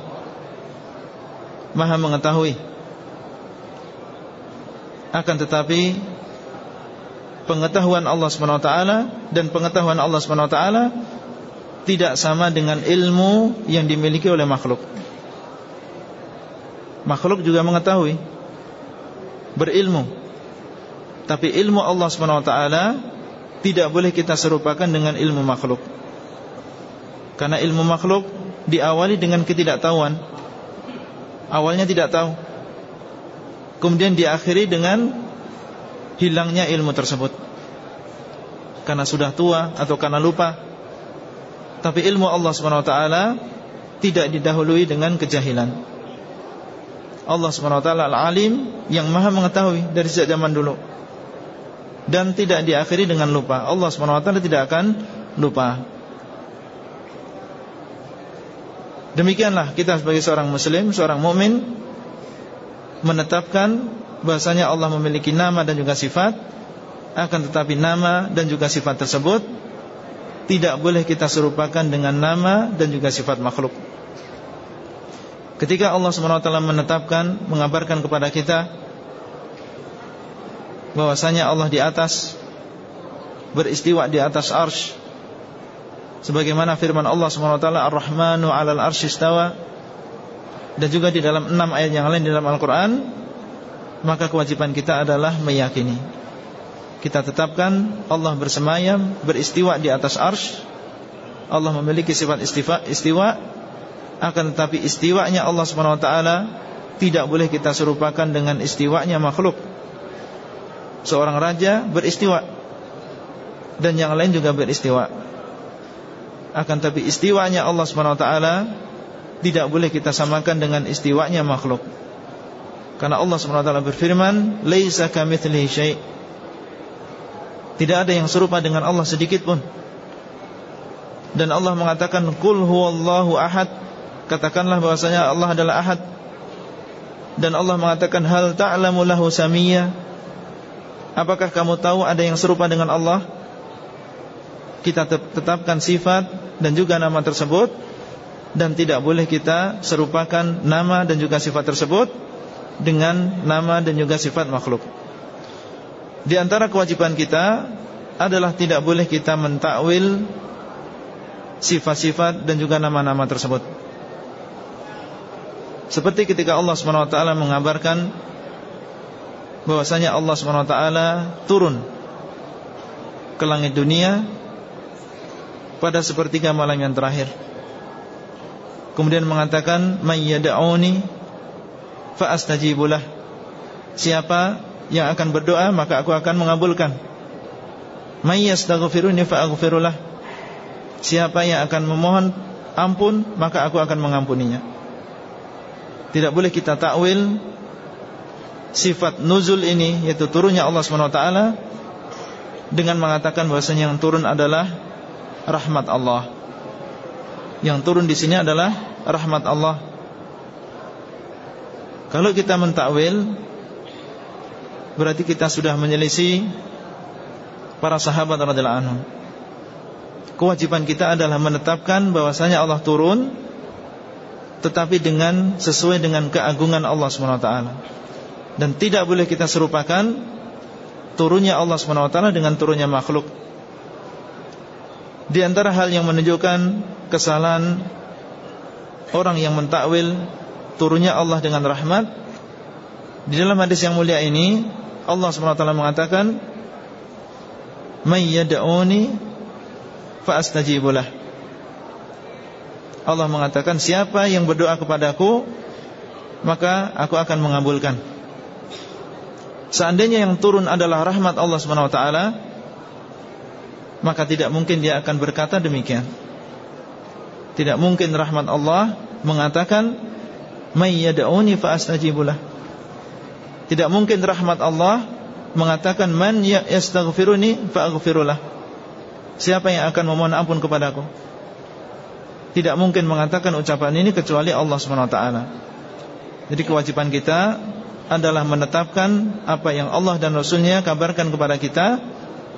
Maha mengetahui. Akan tetapi Pengetahuan Allah SWT Dan pengetahuan Allah SWT Tidak sama dengan ilmu Yang dimiliki oleh makhluk. Makhluk juga mengetahui Berilmu Tapi ilmu Allah SWT Tidak boleh kita serupakan dengan ilmu makhluk. Karena ilmu makhluk diawali dengan ketidaktahuan. Awalnya tidak tahu. Kemudian diakhiri dengan Hilangnya ilmu tersebut. Karena sudah tua Atau karena lupa. Tapi ilmu Allah SWT Tidak didahului dengan kejahilan. Allah SWT al-alim Yang maha mengetahui dari sejak zaman dulu Dan tidak diakhiri dengan lupa Allah SWT tidak akan lupa Demikianlah kita sebagai seorang muslim, seorang mukmin menetapkan bahasanya Allah memiliki nama dan juga sifat akan tetapi nama dan juga sifat tersebut tidak boleh kita serupakan dengan nama dan juga sifat makhluk. Ketika Allah SWT menetapkan, mengabarkan kepada kita bahwasanya Allah di atas beristiwa di atas arsh. Sebagaimana firman Allah SWT Ar-Rahmanu 'alal arsy istawa. Dan juga di dalam enam ayat yang lain di dalam Al-Qur'an maka kewajiban kita adalah meyakini. Kita tetapkan Allah bersemayam beristiwa di atas arsy Allah memiliki sifat istiwa, istiwa. Akan tetapi istiwanya Allah SWT tidak boleh kita serupakan dengan istiwanya makhluk seorang raja beristiwa. Dan yang lain juga beristiwa. Akan tapi istiwanya Allah SWT Tidak boleh kita samakan dengan istiwanya makhluk. Karena Allah SWT berfirman Laisa kamithlihi syai' Tidak ada yang serupa dengan Allah sedikit pun. Dan Allah mengatakan Kul huwallahu ahad. Katakanlah bahwasanya Allah adalah ahad. Dan Allah mengatakan Hal ta'lamu lahu samiyya Apakah kamu tahu ada yang serupa dengan Allah kita tetapkan sifat dan juga nama tersebut dan tidak boleh kita serupakan nama dan juga sifat tersebut dengan nama dan juga sifat makhluk. Di antara kewajiban kita adalah tidak boleh kita mentakwil sifat-sifat dan juga nama-nama tersebut. Seperti ketika Allah SWT mengabarkan bahwasanya Allah SWT turun ke langit dunia pada sepertiga malam yang terakhir. Kemudian mengatakan may yad'uni fa astajibulah. Siapa yang akan berdoa maka aku akan mengabulkan. May yastaghfiruni fa aghfirullah. Siapa yang akan memohon ampun maka aku akan mengampuninya. Tidak boleh kita takwil sifat nuzul ini yaitu turunnya Allah SWT dengan mengatakan bahwasanya yang turun adalah rahmat Allah. Yang turun di sini adalah rahmat Allah. Kalau kita mentakwil berarti kita sudah menyelisih para sahabat radhiyallahu anhum. Kewajiban kita adalah menetapkan bahwasanya Allah turun tetapi dengan sesuai dengan keagungan Allah SWT dan tidak boleh kita serupakan turunnya Allah SWT dengan turunnya makhluk. Di antara hal yang menunjukkan kesalahan orang yang mentakwil turunnya Allah dengan rahmat di dalam hadis yang mulia ini Allah SWT mengatakan may yad'uni fa astajibulah Allah mengatakan siapa yang berdoa kepadaku maka aku akan mengabulkan seandainya yang turun adalah rahmat Allah SWT maka tidak mungkin dia akan berkata demikian. Tidak mungkin rahmat Allah mengatakan may yad'uni. Tidak mungkin rahmat Allah mengatakan man ya yastaghfiruni fa aghfirullah. Siapa yang akan memohon ampun kepadaku? Tidak mungkin mengatakan ucapan ini kecuali Allah SWT Jadi kewajiban kita adalah menetapkan apa yang Allah dan Rasulnya kabarkan kepada kita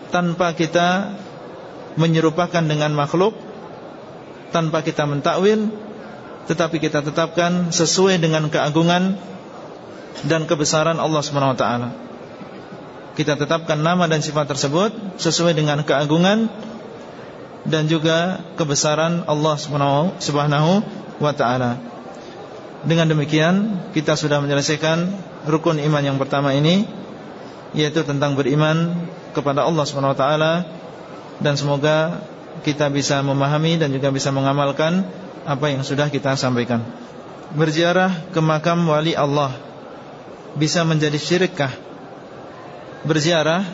tanpa kita menyerupakan dengan makhluk, tanpa kita mentakwil, tetapi kita tetapkan sesuai dengan keagungan dan kebesaran Allah Subhanahu wa taala. Kita tetapkan nama dan sifat tersebut sesuai dengan keagungan dan juga kebesaran Allah Subhanahu wa taala. Dengan demikian kita sudah menyelesaikan rukun iman yang pertama ini yaitu tentang beriman kepada Allah Subhanahu wa taala dan semoga kita bisa memahami dan juga bisa mengamalkan apa yang sudah kita sampaikan. Berziarah ke makam wali Allah bisa menjadi syirikkah? Berziarah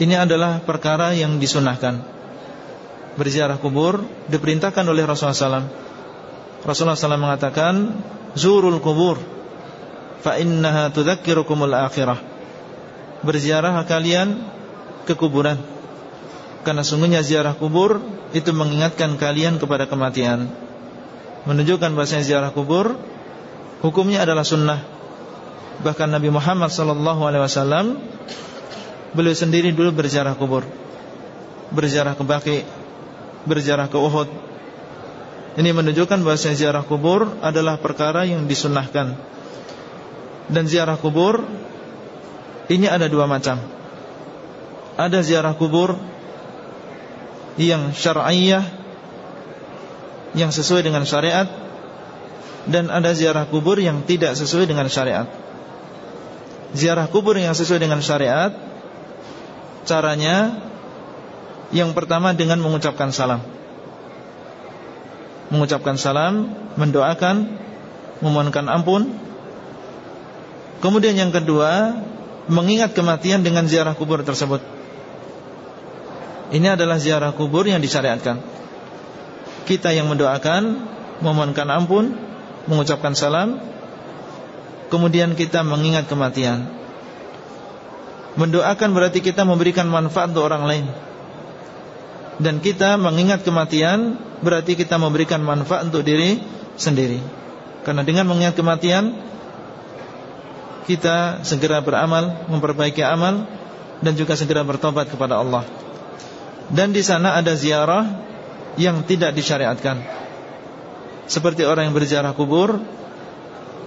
ini adalah perkara yang disunahkan. Berziarah kubur diperintahkan oleh Rasulullah SAW. Rasulullah SAW mengatakan, "Zurul kubur fa innaha tudzakkirukumul akhirah. Berziarah kalian ke kuburan karena sungguhnya ziarah kubur itu mengingatkan kalian kepada kematian. Menunjukkan bahasanya ziarah kubur hukumnya adalah sunnah. Bahkan Nabi Muhammad SAW beliau sendiri dulu berziarah kubur, berziarah ke Baki, berziarah ke Uhud. Ini menunjukkan bahasanya ziarah kubur adalah perkara yang disunnahkan dan ziarah kubur ini ada dua macam. Ada ziarah kubur yang syar'iyah yang sesuai dengan syariat dan ada ziarah kubur yang tidak sesuai dengan syariat. Ziarah kubur yang sesuai dengan syariat caranya yang pertama dengan mengucapkan salam. Mengucapkan salam, mendoakan, memohonkan ampun. Kemudian yang kedua Mengingat kematian dengan ziarah kubur tersebut. Ini adalah ziarah kubur yang disyariatkan. Kita yang mendoakan Memohonkan ampun Mengucapkan salam. Kemudian kita mengingat kematian. Mendoakan berarti kita memberikan manfaat untuk orang lain Dan kita mengingat kematian Berarti kita memberikan manfaat untuk diri sendiri Karena dengan mengingat kematian kita segera beramal, memperbaiki amal dan juga segera bertobat kepada Allah. Dan di sana ada ziarah yang tidak disyariatkan. Seperti orang yang berziarah kubur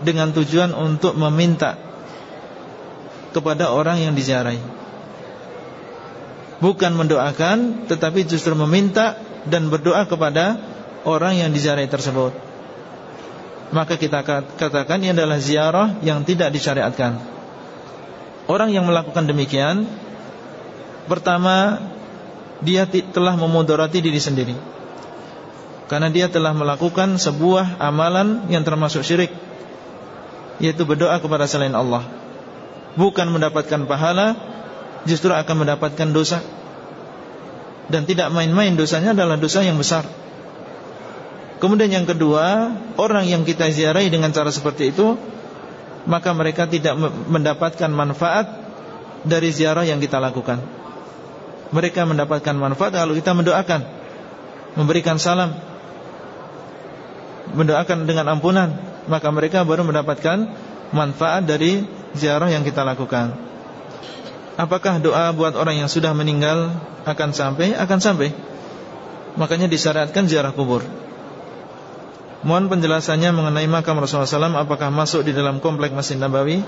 dengan tujuan untuk meminta kepada orang yang diziarahi. Bukan mendoakan tetapi justru meminta dan berdoa kepada orang yang diziarahi tersebut maka kita katakan ini adalah ziarah yang tidak disyariatkan. Orang yang melakukan demikian pertama dia telah memudarati diri sendiri. Karena dia telah melakukan sebuah amalan yang termasuk syirik yaitu berdoa kepada selain Allah. Bukan mendapatkan pahala, justru akan mendapatkan dosa. Dan tidak main-main dosanya adalah dosa yang besar. Kemudian yang kedua, orang yang kita ziarahi dengan cara seperti itu, maka mereka tidak mendapatkan manfaat dari ziarah yang kita lakukan. Mereka mendapatkan manfaat kalau kita mendoakan, memberikan salam, mendoakan dengan ampunan, maka mereka baru mendapatkan manfaat dari ziarah yang kita lakukan. Apakah doa buat orang yang sudah meninggal akan sampai? Akan sampai. Makanya disyariatkan ziarah kubur. Mohon penjelasannya mengenai makam Rasulullah SAW Apakah masuk di dalam komplek Masjid Nabawi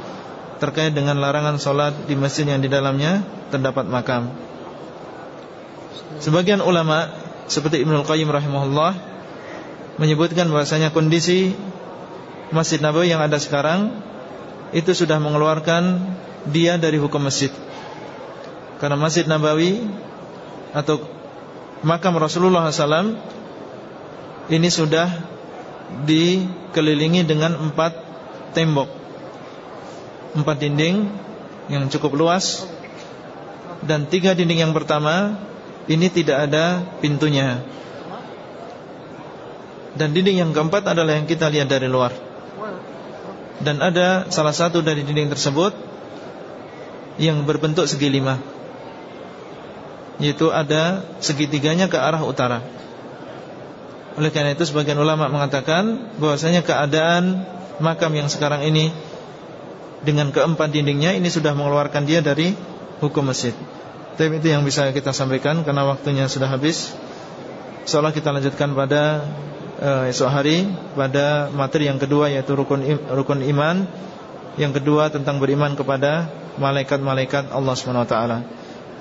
Terkait dengan larangan sholat di masjid yang di dalamnya Terdapat makam Sebagian ulama Seperti Ibnul Qayyim rahimahullah Menyebutkan bahasanya kondisi Masjid Nabawi yang ada sekarang Itu sudah mengeluarkan Dia dari hukum masjid Karena Masjid Nabawi Atau makam Rasulullah SAW Ini sudah dikelilingi dengan empat tembok. Empat dinding yang cukup luas Dan tiga dinding yang pertama Ini tidak ada pintunya. Dan dinding yang keempat adalah yang kita lihat dari luar. Dan ada salah satu dari dinding tersebut Yang berbentuk segi lima Yaitu ada segitiganya ke arah utara oleh karena itu sebagian ulama mengatakan bahwasanya keadaan makam yang sekarang ini dengan keempat dindingnya ini sudah mengeluarkan dia dari hukum masjid. Tapi itu yang bisa kita sampaikan karena waktunya sudah habis. Insyaallah kita lanjutkan pada uh, esok hari pada materi yang kedua yaitu rukun rukun iman. Yang kedua tentang beriman kepada malaikat-malaikat Allah Subhanahu wa taala.